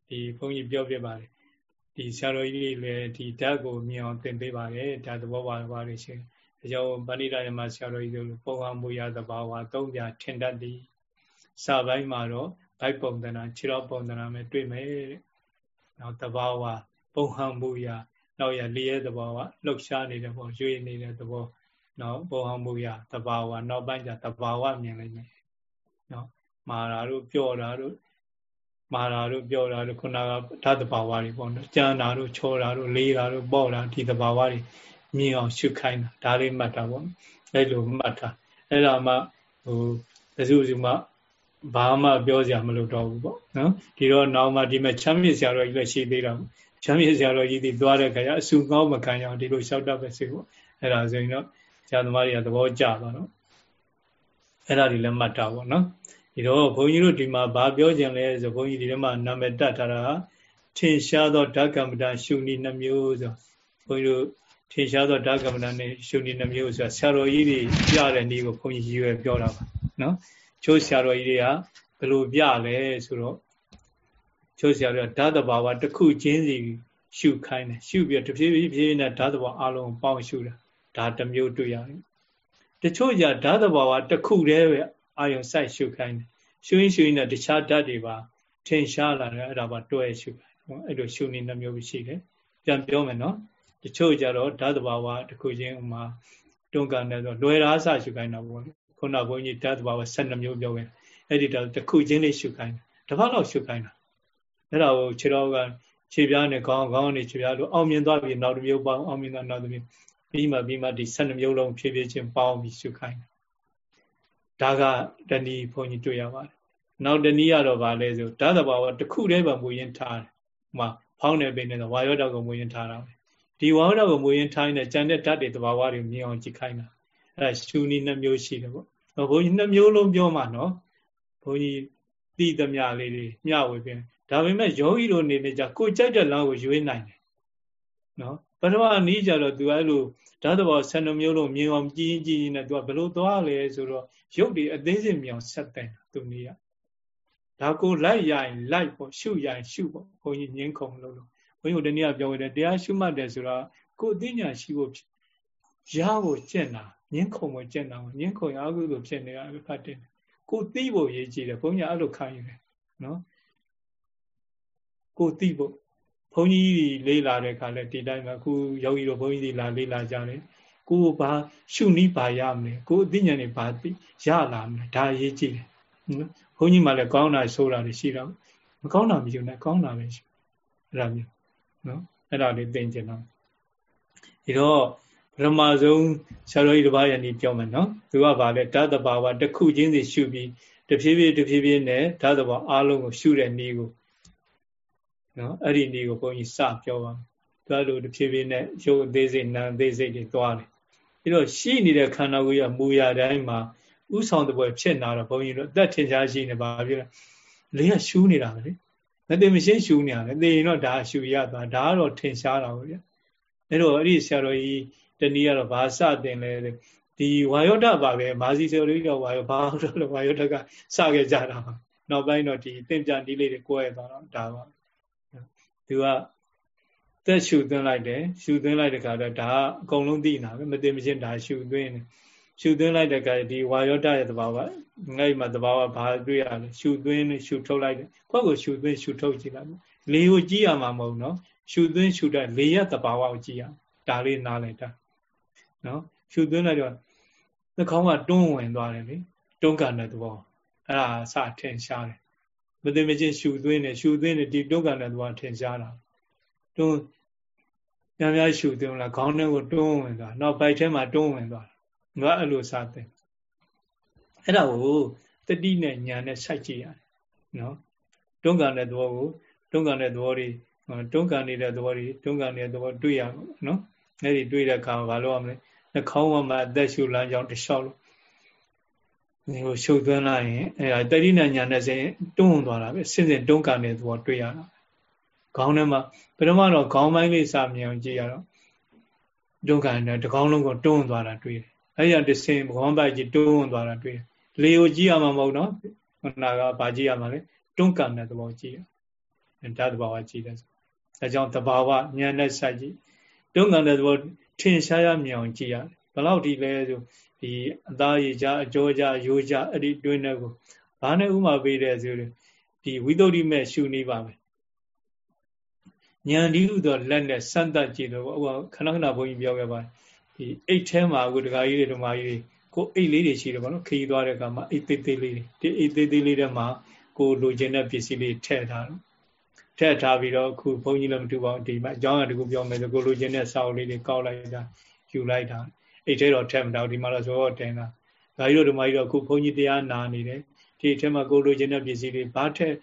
ဒီဘုန်းကြီးပြောပြပါတယ်ဒီဆရာတော်ကြီးတွေလည်းဒီဓာတ်ကိုမြင်အောင်သင်ပေးပါတယ်ဓာတ်သဘောပါပါလို့ရှိရင်ဒါကြောင့်ပဏိတာယမဆရာတော်ကြီးတို့ပုံအောင်မူရသဘာဝသုံးပြထင်တတ်သည်စာပိုင်းမှာတော့ဘိုက်ပုံသဏ္ဍာန်ခြေတော်ပုံသဏ္ဍာန်ပဲတွေ့မယ်တဲ့ နောက်သဘာဝပုံဟံမူရနောက်ရလျဲသဘောကလှုပ်ရှားနေတဲ့ဘောရွေနေတဲ့သဘောနော်ပုံဟောမှုရသဘာဝနောက်ပိုင်းကျသဘာဝမြင်လိုက်မယ်နော်မာရာတို့ပြောတာတို့မာရာတို့ပြောတာတို့ခုနကဓာတ်သဘာဝတွေပေါ့နော်ကြံတာတို့ချောတာတို့လေးတာတို့ပေါ့တာဒီသဘာဝတွေမြင်အောင်ရှုခိုင်းတာဒါလေးမှတ်တာပေါ့အဲ့လိုမှတ်တာအဲ့ဒါမှဟိုဘယ်သူမှ ဘာမှပြောစရာမလိုတော့ဘူးပေါ့နော်ဒီတော့နောက်မှဒီမှာချမ်းမြေစရာတော့ကြီးလည်းရှိသေးတာပေါ့ချမ်းမြေဆရာတော်ကြီးတွေသွားတဲ့ခါကျအဆူကောင်းမခံရအောင်ဒီလိုလျှောက်တတ်ပဲစိတ်ပေါ့အဲ့ဒါဆိုရင်တော့ဆရာသမားတွေကသဘောကျသွားတော့အဲ့ဒါတွေလည်းမှတ်တာပေါ့နော်ဒီတော့ဘုန်းကြီးတို့ဒီမှာဗာပြောကြင်လဲဆိုဘုန်းကြီးဒီထဲမှာနာမည်တတ်ထားတာထင်ရှားသောဓကမ္မတာရှုနည်းနှမျိုးဆိုဘုန်းကြီးတို့ထင်ရှားသောဓကမ္မတာနဲ့ရှုနည်းနှမျိုးဆိုတာဆရာတော်ကြီးတွေပြတဲ့နည်းကိုဘုန်းကြီးရည်ရွယ်ပြောတာပါနော် ချိုးဆရာတော်ကြီးတွေကဘယ်လိုပြလဲဆိုတော့ချိုးဆရာတို့ဓာတ်တဘာဝတစ်ခုချင်းစီရှုခိုင်းတယ်ရှုပြီးတဖြည်းဖြည်းဖြည်းနဲ့ဓာတ်တဘာအလုံးပေါင်းရှုတာဒါတစ်မျိုးတွေ့ရတယ်တချို့ကြဓာတ်တဘာဝတစ်ခုတည်းပဲအာယုံစိုက်ရှုခိုင်းတယ်ရှုရင်းရှုရင်းနဲ့တခြားဓာတ်တွေပါထင်ရှားလာတယ်အဲ့ဒါပါတွဲရှုခိုင်းတယ်အဲ့လိုရှုနေနှမျိုးရှိတယ်ပြန်ပြောမယ်နော်တချို့ကြတော့ဓာတ်တဘာဝတစ်ခုချင်းဥမာတွန်းကန်တယ်ဆိုလွယ်ရာဆရှုခိုင်းတာပေါ့ ခုနဘုန်းကြီးဓာတ်တဘာဝ12မျိုးပြောခဲ့အဲ့ဒီတော့တစ်ခုချင်းလေးရှုခိုင်းတယ်တစ်ပတ်လောက်ရှုခိုင်းတာအဲ့ဒါကိုခြေတော်ကခြေပြားနဲ့ခေါင်းခေါင်းနဲ့ခြေပြားလို့အောင်မြင်သွားပြီနောက်တစ်မျိုးပေါင်းအောင်မြင်သွားနောက်တစ်မျိုးပြီးမှပြီးမှဒီ12မျိုးလုံးဖြည်းဖြည်းချင်းပေါင်းပြီးရှုခိုင်းတယ်ဒါကတဏီဘုန်းကြီးတွေ့ရပါတယ်နောက်တဏီကတော့ဗာလဲဆိုဓာတ်တဘာဝတစ်ခုတည်းပဲမူရင်းထားတယ်ဟိုမှာဖောင်းနေပင်နေဝါယောဓာတ်ကိုမူရင်ထားတာပဲဒီဝါယောဓာတ်ကိုမူရင်ထားနေတဲ့ကြံတဲ့ဓာတ်တွေတဘာဝတွေမြင်အောင်ကြည့်ခိုင်းတာ အဲ့ဒါရှုနည်းနှမျိုးရှိတယ်ပေါ့ဘုန်းကြီးနှမျိုးလုံးပြောမှာနော်ဘုန်းကြီးတိသမျှလေးတွေမျှဝေပြင်ဒါပေမဲ့ယောဂီတို့နေနေကြကိုကြိုက်တဲ့လမ်းကိုရွေးနိုင်တယ်နော်ပထမအနည်းကြတော့သူအဲ့လိုဓာတ်တော်ဆယ်နှမျိုးလုံးမြင်အောင်ကြည့်ကြည့်နေသူကဘလို့သွားလဲဆိုတော့ရုပ်တွေအသေးစိတ်မြောင်ဆက်တဲ့သူနည်းကဒါကိုလိုက်ရရင်လိုက်ပေါ့ရှုရရင်ရှုပေါ့ဘုန်းကြီးငင်းခုံလို့လို့ဘုန်းကြီးတို့တနည်းပြောရတယ်တရားရှုမှတ်တယ်ဆိုတော့ကိုအသိဉာဏ်ရှိဖို့ရဖို့ကျင့်တာငင်းခုံဖို့ကျင့်တာငင်းခုံရအကုသို့ဖြစ်နေတာဖတ်တယ်ကိုသိဖို့ရေးကြည့်တယ်ဘုန်းကြီးအဲ့လိုခံယူတယ်နော်ကိုသိဖို့ဘုန်းကြီးလေးလာတဲ့ခါလဲဒီတိုင်းမှာအခုယောဂီတို့ဘုန်းကြီးတွေလာလေးလာကြတယ်ကိုဘာရှုနည်းဘာရမလဲကိုအသိဉာဏ်တွေဘာသိရလာမလဲဒါရေးကြည့်တယ်နော်ဘုန်းကြီးမှလည်းကောင်းတာဆိုးတာတွေရှိတော့မကောင်းတာမယူနဲ့ကောင်းတာပဲရှိအဲ့ဒါမျိုးနော်အဲ့ဒါလေးသင်ကျင်တော့ဒီတော့ ပထမဆုံးဆရာတော်ကြီးတစ်ပါးယနေ့ပြောမယ်နော်သူကဗာလဲဓာတ်တဘာဝတစ်ခုချင်းစီရှုပြီးတဖြည်းဖြည်းတဖြည်းဖြည်းနဲ့ဓာတ်တဘာအားလုံးကိုရှုတဲ့နည်းကိုနော်အဲ့ဒီနည်းကိုဘုန်းကြီးစပြောပါမယ်သူကလို့တဖြည်းဖြည်းနဲ့ရုပ်အသေးစိတ်နာမ်အသေးစိတ်တွေသွားတယ်ပြီးတော့ရှိနေတဲ့ခန္ဓာကိုယ်ရမူရတိုင်းမှာဥဆောင်တဲ့ဘွယ်ဖြစ်လာတော့ဘုန်းကြီးတို့အသက်ထင်ရှားရှိနေပါပြီလားလေးကရှူးနေတာပဲလေမသိမရှင်းရှူးနေတာလေသိရင်တော့ဒါရှူရသွားဒါကတော့ထင်ရှားတာပေါ့ဗျအဲ့တော့အဲ့ဒီဆရာတော်ကြီး တနည်းကတော့ဘာစတင်လဲဒီဝါယောဒပါပဲမာစီဆရာတော်ကြီးကဝါယောဘာလို့ဝါယောဒကစခဲ့ကြတာပါနောက်ပိုင်းတော့ဒီသင်္ကြန်ဒီလေးတွေကိုယ်ရသွားတော့ဒါပါသူကသက်ရှူသွင်းလိုက်တယ်ရှူသွင်းလိုက်တဲ့ခါတော့ဒါကအကုန်လုံးသိနေတာပဲမသိမချင်းဒါရှူသွင်းတယ်ရှုသွင်းလိုက်တဲ့ကဒီဝါယောဒရဲ့သဘာဝငဲ့မှာသဘာဝဘာတွေ့ရလဲရှုသွင်းရှုထုတ်လိုက်တယ်ကိုယ့်ကိုရှုသွင်းရှုထုတ်ကြည့်လိုက်လေကိုကြည့်ရမှာမဟုတ်နော်ရှုသွင်းရှုတဲ့လေရဲ့သဘာဝကိုကြည့်ရဒါလေးနားလိုက်တာ နော်ရှုသွင်းလိုက်တော့နှာခေါင်းကတွန်းဝင်သွားတယ်လေတွန်းကန်တဲ့သဘောအဲ့ဒါစထင်ရှားတယ်မသိမချင်းရှုသွင်းတယ်ရှုသွင်းတယ်ဒီတွန်းကန်တဲ့သဘောထင်ရှားတာတွန်းများများရှုသွင်းလာခေါင်းထဲကိုတွန်းဝင်သွားနောက်ပိုက်ထဲမှာတွန်းဝင်သွားငါအဲ့လိုစားတယ်အဲ့ဒါကိုတတိနဲ့ညာနဲ့စိုက်ကြည့်ရတယ်နော်တွန်းကန်တဲ့သဘောကိုတွန်းကန်တဲ့သဘောတွေတွန်းကန်နေတဲ့သဘောတွေတွန်းကန်နေတဲ့သဘောတွေ့ရမှာနော်အဲ့ဒီတွေ့တဲ့အခါမှာဘာလုပ်ရမလဲ နှာခေါင်းမှာအသက်ရှူလမ်းကြောင်းတစ်လျှောက်လို့ဒီကိုရှုပ်သွင်းလိုက်ရင်အဲ့ဒါတတိနဲ့ညာနဲ့ဆိုရင်တွန်းသွားတာပဲစဉ်စဉ်တွန်းကန်တဲ့သဘောတွေ့ရတာခေါင်းထဲမှာပထမတော့ခေါင်းပိုင်းလေးစာမြင်အောင်ကြည့်ရတော့တွန်းကန်တဲ့တကောင်းလုံးကိုတွန်းသွားတာတွေ့တယ်အဲ့ရတစင်ဘောင်းပိုက်ကြီးတွန်းသွားတာတွေ့လေကိုကြည့်ရမှာမဟုတ်နော်ခုနကဗာကြည့်ရမှာလေတွန်းကန်တဲ့သဘောကြည့်ရဓာတ်သဘာဝကြည့်တယ်ဆိုဒါကြောင့်သဘာဝဉာဏ်နဲ့စိုက်ကြည့်တွန်းကန်တဲ့သဘော ထင်ရှားရမြင်အောင်ကြည့်ရတယ်ဘလောက်ဒီလဲဆိုဒီအသားရည်ကြအကြောကြရိုးကြအဲ့ဒီတွင်းတဲ့ကိုဘာနဲ့ဥမာပေးတယ်ဆိုဒီဝိသုဒ္ဓိမဲ့ရှုနေပါမယ်ဉာဏ်ဒီဟုသောလက်နဲ့စမ်းသပ်ကြည့်တော့ဟိုခဏခဏဘုန်းကြီးပြောခဲ့ပါတယ်ဒီအိတ်ထဲမှာအခုဒကာကြီးတွေဓမ္မကြီးတွေကိုအိတ်လေးတွေရှိတယ်ဗောနော်ခရီးသွားတဲ့အခါမှာအိတ်သေးသေးလေးတွေဒီအိတ်သေးသေးလေးထဲမှာကိုလိုချင်တဲ့ပစ္စည်းလေးထည့်ထားတော့ ထည့်ထားပြီးတော့အခုဘုန်းကြီးလည်းမတူပါဘူးဒီမှာအကြောင်းအရာတခုပြောမယ်ဆိုကိုလိုချင်တဲ့စာအုပ်လေးတွေကောက်လိုက်တာယူလိုက်တာအိတ်ထဲတော့ထည့်မတော့ဒီမှာတော့ဇောတင်တာဒါကြီးတို့ဓမ္မကြီးတော့အခုဘုန်းကြီးတရားနာနေတယ်ဒီအထက်မှာကိုလိုချင်တဲ့ပစ္စည်းလေးဘာထက်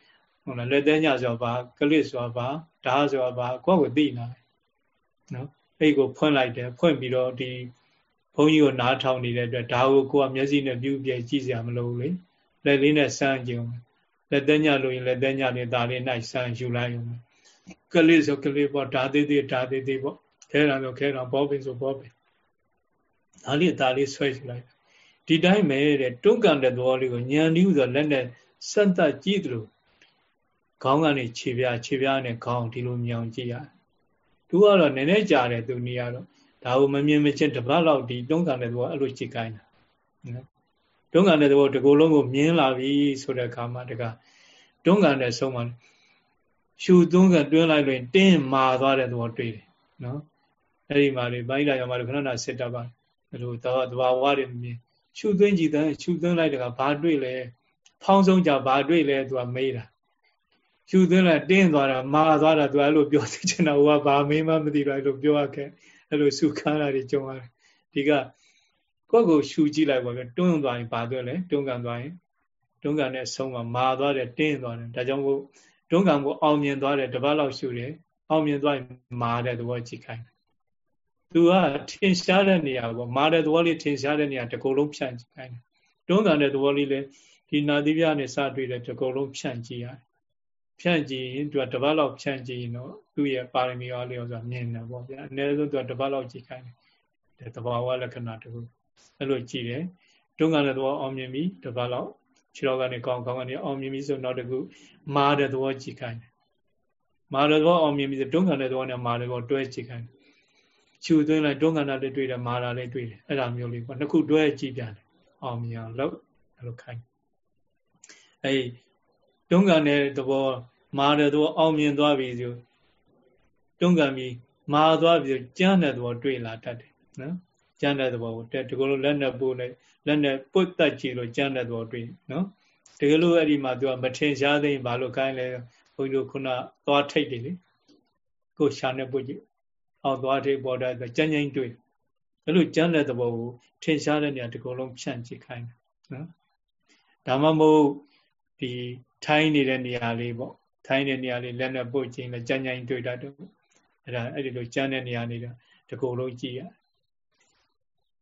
ဟုတ်လားလက်သေးညဆိုပါကလစ်ဆိုပါဓာဆိုပါကိုယ့်ကိုသိနေတယ်နော်အဲ့ကိုဖွင့်လိုက်တယ်ဖွင့်ပြီးတော့ဒီဘုန်းကြီးကိုနားထောင်နေတဲ့အတွက်ဒါကိုကိုကမျက်စိနဲ့ပြုပြကြည့်စရာမလိုဘူးလေလက်လေးနဲ့စမ်းကြည့် လက်သက်ညလို့ရင်လက်သက်ညလေးဒါလေး၌စမ်းယူလိုက်ရုံကလေးဆိုကလေးပေါ့ဓာသေးသေးဓာသေးသေးပေါ့ခဲတာဆိုခဲတာဘောပင်ဆိုဘောပင်ဒါလေးဒါလေးဆွဲယူလိုက်ဒီတိုင်းပဲတဲ့တွန်းကန်တဲ့သဘောလေးကိုညံနည်းဆိုလက်နဲ့စက်သက်ကြည့်သလိုခေါင်းကနေခြေပြားခြေပြားနဲ့ခေါင်းဒီလိုမြောင်ကြည့်ရတယ်သူကတော့နည်းနည်းကြာတယ်သူနေရတော့ဒါကိုမမြင်မချင်းတပတ်လောက်ဒီတွန်းကန်တဲ့သဘောအဲ့လိုကြည့်ခိုင်းတာနော် တွန်းကန်တဲ့သဘောဒီကိုယ်လုံးကိုမြင်လာပြီဆိုတဲ့အခါမှာတကတွန်းကန်တဲ့ဆုံးမှာရှူသွန်းကန်တွင်းလိုက်လို့တင်းမာသွားတဲ့သဘောတွေ့တယ်နော်အဲ့ဒီမှာလေဘိုင်းလာရောမှာခဏခဏစစ်တတ်ပါအဲ့လိုသဘာသဘာဝတွေမြင်ရှူသွင်းကြည့်တဲ့ရှူသွင်းလိုက်တကဘာတွေ့လဲဖောင်းဆုံးကြဘာတွေ့လဲသူကမေးတာရှူသွင်းလိုက်တင်းသွားတာမာသွားတာသူအဲ့လိုပြောသိချင်တာဟိုကဘာမင်းမမသိတော့အဲ့လိုပြောရခဲ့အဲ့လိုစုခန်းတာတွေကြုံရတယ်ဒီက ကိုယ့်ကိုရှူကြည့်လိုက်ပါပဲတွန်းသွားရင်ဘာသွင်းလဲတွန်းကန်သွားရင်တွန်းကန်နဲ့ဆုံးမှာမာသွားတယ်တင်းသွားတယ်ဒါကြောင့်မို့တွန်းကန်ကိုအောင်မြင်သွားတယ်တပတ်လောက်ရှူတယ်အောင်မြင်သွားမာတဲ့သဘောကြည့်ခိုင်းသူကထင်ရှားတဲ့နေရာပေါ့မာတဲ့သဘောလေးထင်ရှားတဲ့နေရာတကူလုံးဖြန့်ကြည့်ခိုင်းတယ်တွန်းကန်တဲ့သဘောလေးလည်းဒီနာသီပြနဲ့စတွေ့တဲ့တကူလုံးဖြန့်ကြည့်ရတယ်ဖြန့်ကြည့်ရင်သူကတပတ်လောက်ဖြန့်ကြည့်ရင်တော့သူ့ရဲ့ပါရမီအားလေးဆိုမြင်တယ်ပေါ့ဗျာအနည်းဆုံးသူကတပတ်လောက်ကြည့်ခိုင်းတယ်တဘာဝလက္ခဏာတခု အဲ့လိုကြည့်တယ်တွန်းကန်တဲ့သဘောအောင်မြင်ပြီတပတ်လောက်ခြေတော်ကနေကောင်းကောင်းကနေအောင်မြင်ပြီဆိုနောက်တစ်ခုမာတဲ့သဘောကြည့်ခိုင်းတယ်မာတဲ့သဘောအောင်မြင်ပြီဆိုတွန်းကန်တဲ့သဘောနဲ့မာတဲ့သဘောတွဲကြည့်ခိုင်းတယ်ခြူသွင်းလိုက်တွန်းကန်တာလည်းတွေ့တယ်မာတာလည်းတွေ့တယ်အဲ့ဒါမျိုးလေးပေါ့နှစ်ခုတွဲကြည့်ပြန်တယ်အောင်မြင်အောင်လုပ်အဲ့လိုခိုင်းအဲ့တွန်းကန်တဲ့သဘောမာတဲ့သဘောအောင်မြင်သွားပြီဆိုတွန်းကန်ပြီးမာသွားပြီကျမ်းတဲ့သဘောတွေ့လာတတ်တယ်နော် ကျမ်းတဲ့သဘောကိုတကယ်လို့လက်နဲ့ပို့လိုက်လက်နဲ့ပုတ်တက်ကြည့်လို့ကျမ်းတဲ့သဘောတွေ့နော်တကယ်လို့အဲ့ဒီမှာသူကမထင်ရှားသိရင်ဘာလို့ခိုင်းလဲဘုန်းကြီးတို့ခုနသွားထိတ်တယ်လေကိုရှာနဲ့ပုတ်ကြည့်အောင်သွားထိတ်ပေါ်တဲ့ကျမ်းကျင်းတွေ့အဲ့လိုကျမ်းတဲ့သဘောကိုထင်ရှားတဲ့နေရာဒီကုလုံးဖြန့်ကြည့်ခိုင်းတယ်နော်ဒါမှမဟုတ်ဒီထိုင်းနေတဲ့နေရာလေးပေါ့ထိုင်းတဲ့နေရာလေးလက်နဲ့ပုတ်ခြင်းလည်းကျမ်းကျင်းတွေ့တတ်တယ်အဲ့ဒါအဲ့ဒီလိုကျမ်းတဲ့နေရာနေတာဒီကုလုံးကြည့်ရ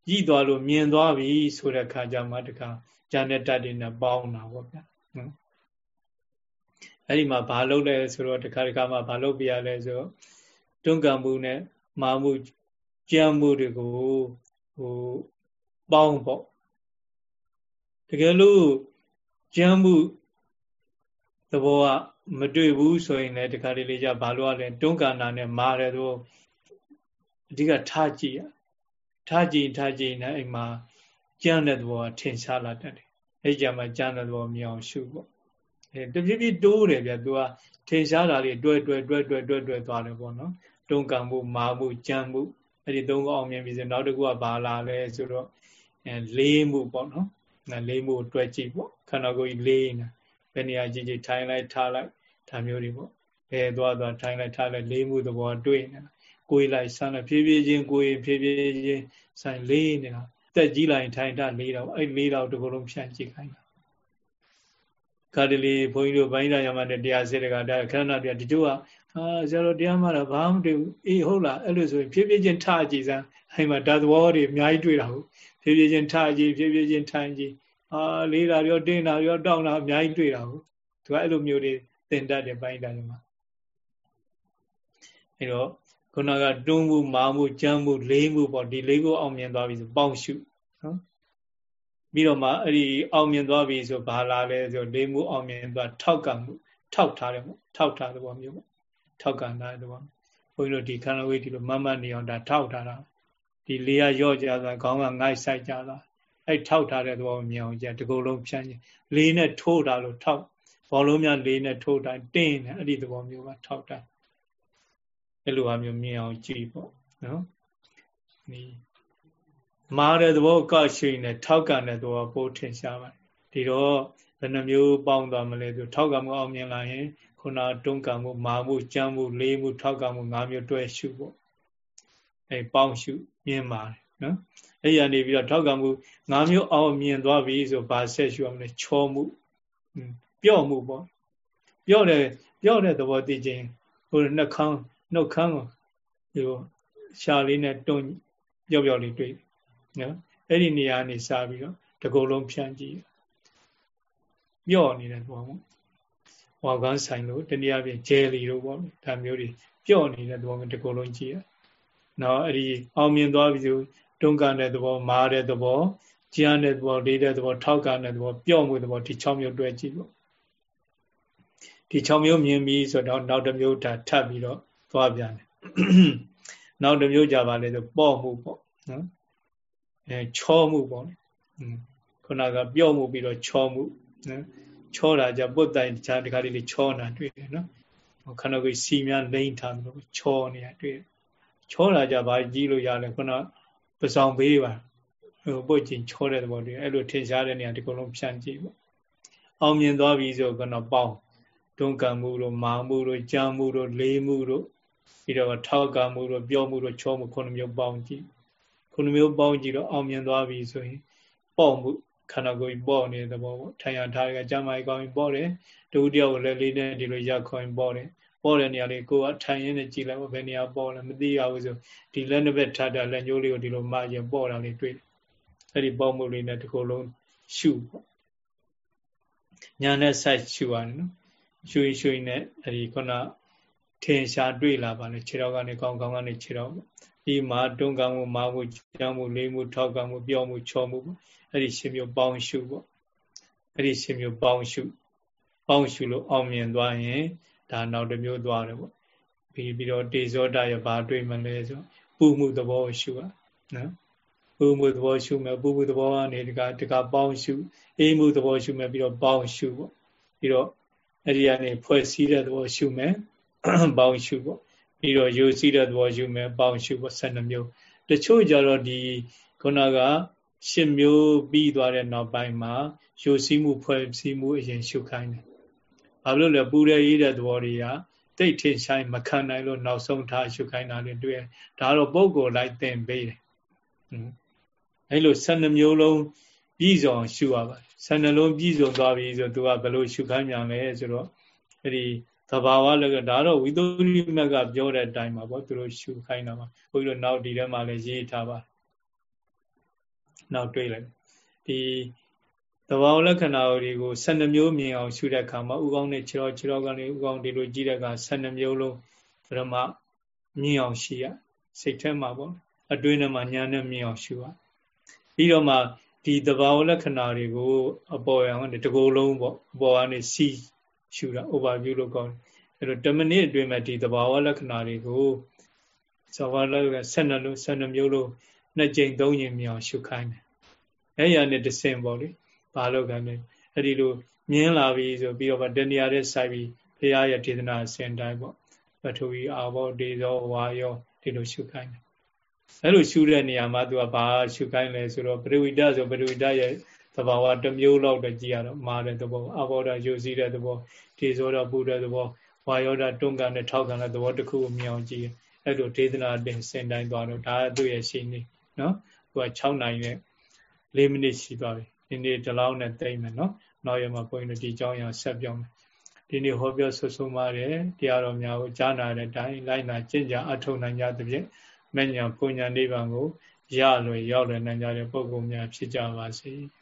ကြည့်သွားလို့မြင်သွားပြီဆိုတဲ့ခါကျမှတခါဉာဏ်နဲ့တတ်တယ်နဲ့ပေါင်းတာပေါ့ဗျာနော်အဲ့ဒီမှာဘာလုပ်လဲဆိုတော့တခါတခါမှဘာလုပ်ပြရလဲဆိုတော့တွန်းကံမှုနဲ့မာမှုကြံမှုတွေကိုဟိုပေါင်းပေါ့တကယ်လို့ကြံမှုသဘောကမတွေ့ဘူးဆိုရင်လည်းတခါလေးလေးကြဘာလို့ ਆ လဲတွန်းကံတာနဲ့မာတယ်တော့အဓိကထားကြည့်ရ ထားကြည့်ထားကြည့်နေအိမ်မှာကြမ်းတဲ့သဘောထင်ရှားလာတတ်တယ်အဲ့ကြမှာကြမ်းတဲ့သဘောမြင်အောင်ရှုပေါ့အဲတပြည့်ပြည့်တိုးတယ်ဗျသူကထင်ရှားတာလေးတွဲတွဲတွဲတွဲတွဲတွဲသွားတယ်ပေါ့နော်တုံးကံမှုမာမှုကြမ်းမှုအဲ့ဒီသုံးခုအောင်မြင်ပြီဆိုနောက်တစ်ခုကဘာလာလဲဆိုတော့အဲလေးမှုပေါ့နော်လေးမှုတွဲကြည့်ပေါ့ခန္ဓာကိုယ်ကြီးလေးနေဘယ်နေရာကြည့်ကြည့်ထိုင်လိုက်ထားလိုက်ဒါမျိုးတွေပေါ့ဘယ်သွားသွားထိုင်လိုက်ထားလိုက်လေးမှုသဘောတွေ့နေတာ ကိုယ်လိုက်ဆန်းလိုက်ဖြည်းဖြည်းချင်းကိုယ်ဖြည်းဖြည်းချင်းဆိုင်လေးနေတာတက်ကြီးလိုက်ထိုင်တာလေးတော့အဲ့လေးတော့တကူလုံးဖြန့်ကြည့်ခိုင်းတာခါတလေဘုန်းကြီးတို့ဘိုင်းတော်ရမတဲ့တရားစေတကဒါခဏနာတရားဒီတို့ကအာဆရာတော်တရားမှတော့ဘာမှမတွေ့ဘူးအေးဟုတ်လားအဲ့လိုဆိုရင်ဖြည်းဖြည်းချင်းထကြည့်စမ်းအဲ့မှာဓာတ်သဘောတွေအများကြီးတွေ့တာဟုတ်ဖြည်းဖြည်းချင်းထကြည့်ဖြည်းဖြည်းချင်းထိုင်ကြည့်အာလေးတာရောတင်းတာရောတောင်းတာအများကြီးတွေ့တာဟုတ်သူကအဲ့လိုမျိုးတွေသင်တတ်တယ်ဘိုင်းတော်ရမအဲ့တော့ ခုနကတွန်းမှုမာမှုကြမ်းမှုလေးမှုပေါ့ဒီလေးခုအောင်မြင်သွားပြီဆိုပေါင်းရှုနော်ပြီးတော့မှအဲ့ဒီအောင်မြင်သွားပြီဆိုဘာလာလဲဆိုလေးမှုအောင်မြင်သွားထောက်ကံမှုထောက်ထားတယ်ပေါ့ထောက်ထားတဲ့ဘောမျိုးပေါ့ထောက်ကံထားတဲ့ဘောဘုန်းကြီးတို့ဒီခန္ဓာဝိဒီလိုမမတ်နေအောင်ဒါထောက်ထားတာဒီလေးရရော့ကြသွားခေါင်းကငိုက်ဆိုင်ကြသွားအဲ့ထောက်ထားတဲ့သဘောမြင်အောင်ကြဒီကုလုံးဖြန်းခြင်းလေးနဲ့ထိုးတာလို့ထောက်ဘောလုံးများလေးနဲ့ထိုးတိုင်းတင်းတယ်အဲ့ဒီသဘောမျိုးကထောက်တာ အဲ့လိုဟာမျိုးမြင်အောင်ကြည့်ပေါ့နော်ဒီမာတဲ့သဘောကရှိနေထောက်ကန်တဲ့သဘောပို့ထင်ရှားပါတယ်ဒီတော့ဘယ်နှမျိုးပေါင်းသွားမလဲဆိုထောက်ကမှုအောင်မြင်လာရင်ခုနတွန်းကံမှုမာမှုကြမ်းမှုလေးမှုထောက်ကမှု၅မျိုးတွဲရှုပေါ့အဲပေါင်းရှုမြင်ပါတယ်နော်အဲ့ရနေပြီးတော့ထောက်ကမှု၅မျိုးအောင်မြင်သွားပြီဆိုဗာဆက်ရှုအောင်လဲချောမှုပြော့မှုပေါ့ပြော့တဲ့ပြော့တဲ့သဘောသိချင်းဟိုနှက်ခမ်း နှုတ်ခမ်းကိုဒီရှာလေးနဲ့တွန်းပြော့ပြော့လေးတွေ့နော်အဲ့ဒီနေရာနေစပြီးတော့တကုံလုံးဖြန့်ကြည့်ပြော့နေတဲ့ဘောပေါ့ဝါကန်းဆိုင်လို့တနည်းအားဖြင့်ဂျယ်လီတို့ပေါ့ဒါမျိုးတွေပြော့နေတဲ့သဘောမျိုးတကုံလုံးကြည့်ရနော်အဲ့ဒီအောင်မြင်သွားပြီဆိုတွန်းကန်တဲ့သဘောမားတဲ့သဘောကြမ်းတဲ့သဘောလေးတဲ့သဘောထောက်ကန်တဲ့သဘောပြော့မှုသဘောဒီ6မျိုးတွဲကြည့်ပေါ့ဒီ6မျိုးမြင်ပြီးဆိုတော့နောက်တစ်မျိုးဒါထပ်ပြီးတော့ သွားပြန်တယ်နောက်တစ်မျိုးကြပါလေဆိုပေါ့မှုပေါ့နော်အဲချောမှုပေါ့ခုနကပြော့မှုပြီးတော့ချောမှုနော်ချောတာကြပုတ်တိုင်ခြားတခါလေးလေးချောတာတွေ့တယ်နော်ခန္ဓာကိုယ်စီများလိမ့်ထားလို့ချောနေတာတွေ့တယ်ချောတာကြဘာကြီးလို့ရလဲခုနပစောင်ဘေးပါဟိုပုတ်ချင်းချောတဲ့သဘောတွေ့အဲ့လိုထင်ရှားတဲ့နေရာဒီကုလုံးဖြန့်ကြည့်ပေါ့အောင်မြင်သွားပြီဆိုကတော့ပေါင်းတွန်းကံမှုတို့မာမှုတို့ကြမ်းမှုတို့လေးမှုတို့ ပြီးတော့ထောက်ကမှုတို့ပြောမှုတို့ချောမှုခုနှစ်မျိုးပေါင်းကြည့်ခုနှစ်မျိုးပေါင်းကြည့်တော့အောင်မြင်သွားပြီဆိုရင်ပေါ့မှုခန္ဓာကိုယ်ပေါ့နေတဲ့သဘောပေါ့ထိုင်ရထားရကကျမ်းမာရေးကောင်းရင်ပေါ့တယ်ဒုတိယကိုလည်းလေးနဲ့ဒီလိုရခွင်ပေါ့တယ်ပေါ်တဲ့နေရာလေးကိုကထိုင်ရင်းနဲ့ကြည်လိုက်ဘယ်နေရာပေါ်လဲမသိရဘူးဆိုဒီလက်နှစ်ဘက်ထပ်တာလက်ညှိုးလေးကိုဒီလိုမှရင်ပေါ်တာလေးတွေ့တယ်အဲ့ဒီပေါ်မှုလေးနဲ့ဒီကိုယ်လုံးရှုပေါ့ညာနဲ့ဆိုက်ရှုရတယ်နော်ရှုရင်ရှုရင်နဲ့အဲ့ဒီခုန ထင်ရှားတွေ့လာပါလေခြေတော်ကနေကောင်းကောင်းကနေခြေတော်ဒီမှာတွန်းကောင်းမှုမာမှုကြောင်းမှုလေးမှုထောက်ကောင်းမှုပြောမှုချောမှုပေါ့အဲ့ဒီရှင်မျိုးပေါင်းရှုပေါ့အဲ့ဒီရှင်မျိုးပေါင်းရှုပေါင်းရှုလို့အောင်မြင်သွားရင်ဒါနောက်တစ်မျိုးသွားတယ်ပေါ့ပြီးပြီးတော့တေဇောတရဘာတွေ့မလဲဆိုပူမှုသဘောရှုရနော်ပူမှုသဘောရှုမယ်ပူမှုသဘောကနေဒီကဒီကပေါင်းရှုအေးမှုသဘောရှုမယ်ပြီးတော့ပေါင်းရှုပေါ့ပြီးတော့အဲ့ဒီကနေဖွဲ့စည်းတဲ့သဘောရှုမယ် ပေါင်းရှုပေါ့ပြီးတော့ယူစည်းတဲ့သဘောရှုမယ်ပေါင်းရှုပေါ့12မျိုးတချို့ကြတော့ဒီခုနကရှစ်မျိုးပြီးသွားတဲ့နောက်ပိုင်းမှာယူစည်းမှုဖွဲ့စည်းမှုအရင်ရှုခိုင်းတယ်ဘာလို့လဲပူရရေးတဲ့သဘောတွေကတိတ်ထင်ဆိုင်မခံနိုင်လို့နောက်ဆုံးထားရှုခိုင်းတာလည်းတွေ့ဒါတော့ပုံကိုလိုက်သင်ပေးတယ်အဲလို12မျိုးလုံးပြည်စုံရှုရပါတယ်12လုံးပြည်စုံသွားပြီဆိုသူကဘယ်လိုရှုခိုင်းမြန်လဲဆိုတော့အဲ့ဒီ သဘာဝလည်းဒါတော့ဝိသုရိမကပြောတဲ့အတိုင်းပါပေါ့သူတို့ရှုခိုင်းတာပါဘုန်းကြီးတို့နောက်ဒီထဲမှာလည်းရေးထားပါနောက်တွေ့လိုက်ဒီသဘာဝလက္ခဏာတွေကို12မျိုးမြင်အောင်ရှုတဲ့အခါမှာဥကောင်းနဲ့ခြေတော်ခြေတော်ကနေဥကောင်းဒီလိုကြည့်တဲ့အခါ12မျိုးလုံးပရမမြင်အောင်ရှိရစိတ်ထဲမှာပေါ့အတွင်းထဲမှာညာနဲ့မြင်အောင်ရှုရပြီးတော့မှဒီသဘာဝလက္ခဏာတွေကိုအပေါ်အောင်တကူလုံးပေါ့အပေါ်ကနေစီ ရှုတာ overview လို့ခေါ်တယ်အဲ့တော့10မိနစ်အတွင်းမှာဒီသဘာဝလက္ခဏာတွေကိုသဘာဝလက္ခဏာ12လုံး12မျိုးလုံးနှစ်ကြိမ်သုံးကြိမ်မြင်အောင်ရှုခိုင်းတယ်အဲ့ရနဲ့တဆင်ပေါ့လေဘာလို့ကလဲအဲ့ဒီလိုမြင်လာပြီဆိုပြီးတော့တဏှာတဲ့စိုက်ပြီးဘုရားရဲ့ဒေသနာအစဉ်တိုင်းပေါ့ပထဝီအာဘောဒေဇောဝါယောဒီလိုရှုခိုင်းတယ်အဲ့လိုရှုတဲ့နေရာမှာသူကဘာရှုခိုင်းလဲဆိုတော့ပရိဝိတဆိုပရိဝိတရဲ့ သဘာဝတစ်မျိုးလောက်တော့ကြည့်ရတော့မာတဲ့သဘောအဘောဓာယူစည်းတဲ့သဘောဒေဇောဓာပူတဲ့သဘောဝါယောဓာတွန်းကန်နဲ့ထောက်ကန်တဲ့သဘောတစ်ခုကိုမြင်အောင်ကြည့်အဲ့လိုဒေသနာတင်စင်တိုင်းသွားတော့ဒါသူ့ရဲ့ရှိနေနော်သူက6နိုင်နဲ့4မိနစ်ရှိသွားပြီဒီနေ့ဒီလောက်နဲ့တိတ်မယ်နော်နောက်ရမှာဘုန်းကြီးတို့ဒီအကြောင်းအရာဆက်ပြောမယ်ဒီနေ့ဟောပြောဆွဆုံးပါတယ်တရားတော်များကိုကြားနာတဲ့အတိုင်းလိုက်နာကျင့်ကြအထောက်နိုင်ကြသဖြင့်မဉ္ဇဉ်ပူညာနိဗ္ဗာန်ကိုရလွယ်ရောက်လွယ်နိုင်ကြတဲ့ပုဂ္ဂိုလ်များဖြစ်ကြပါစေ။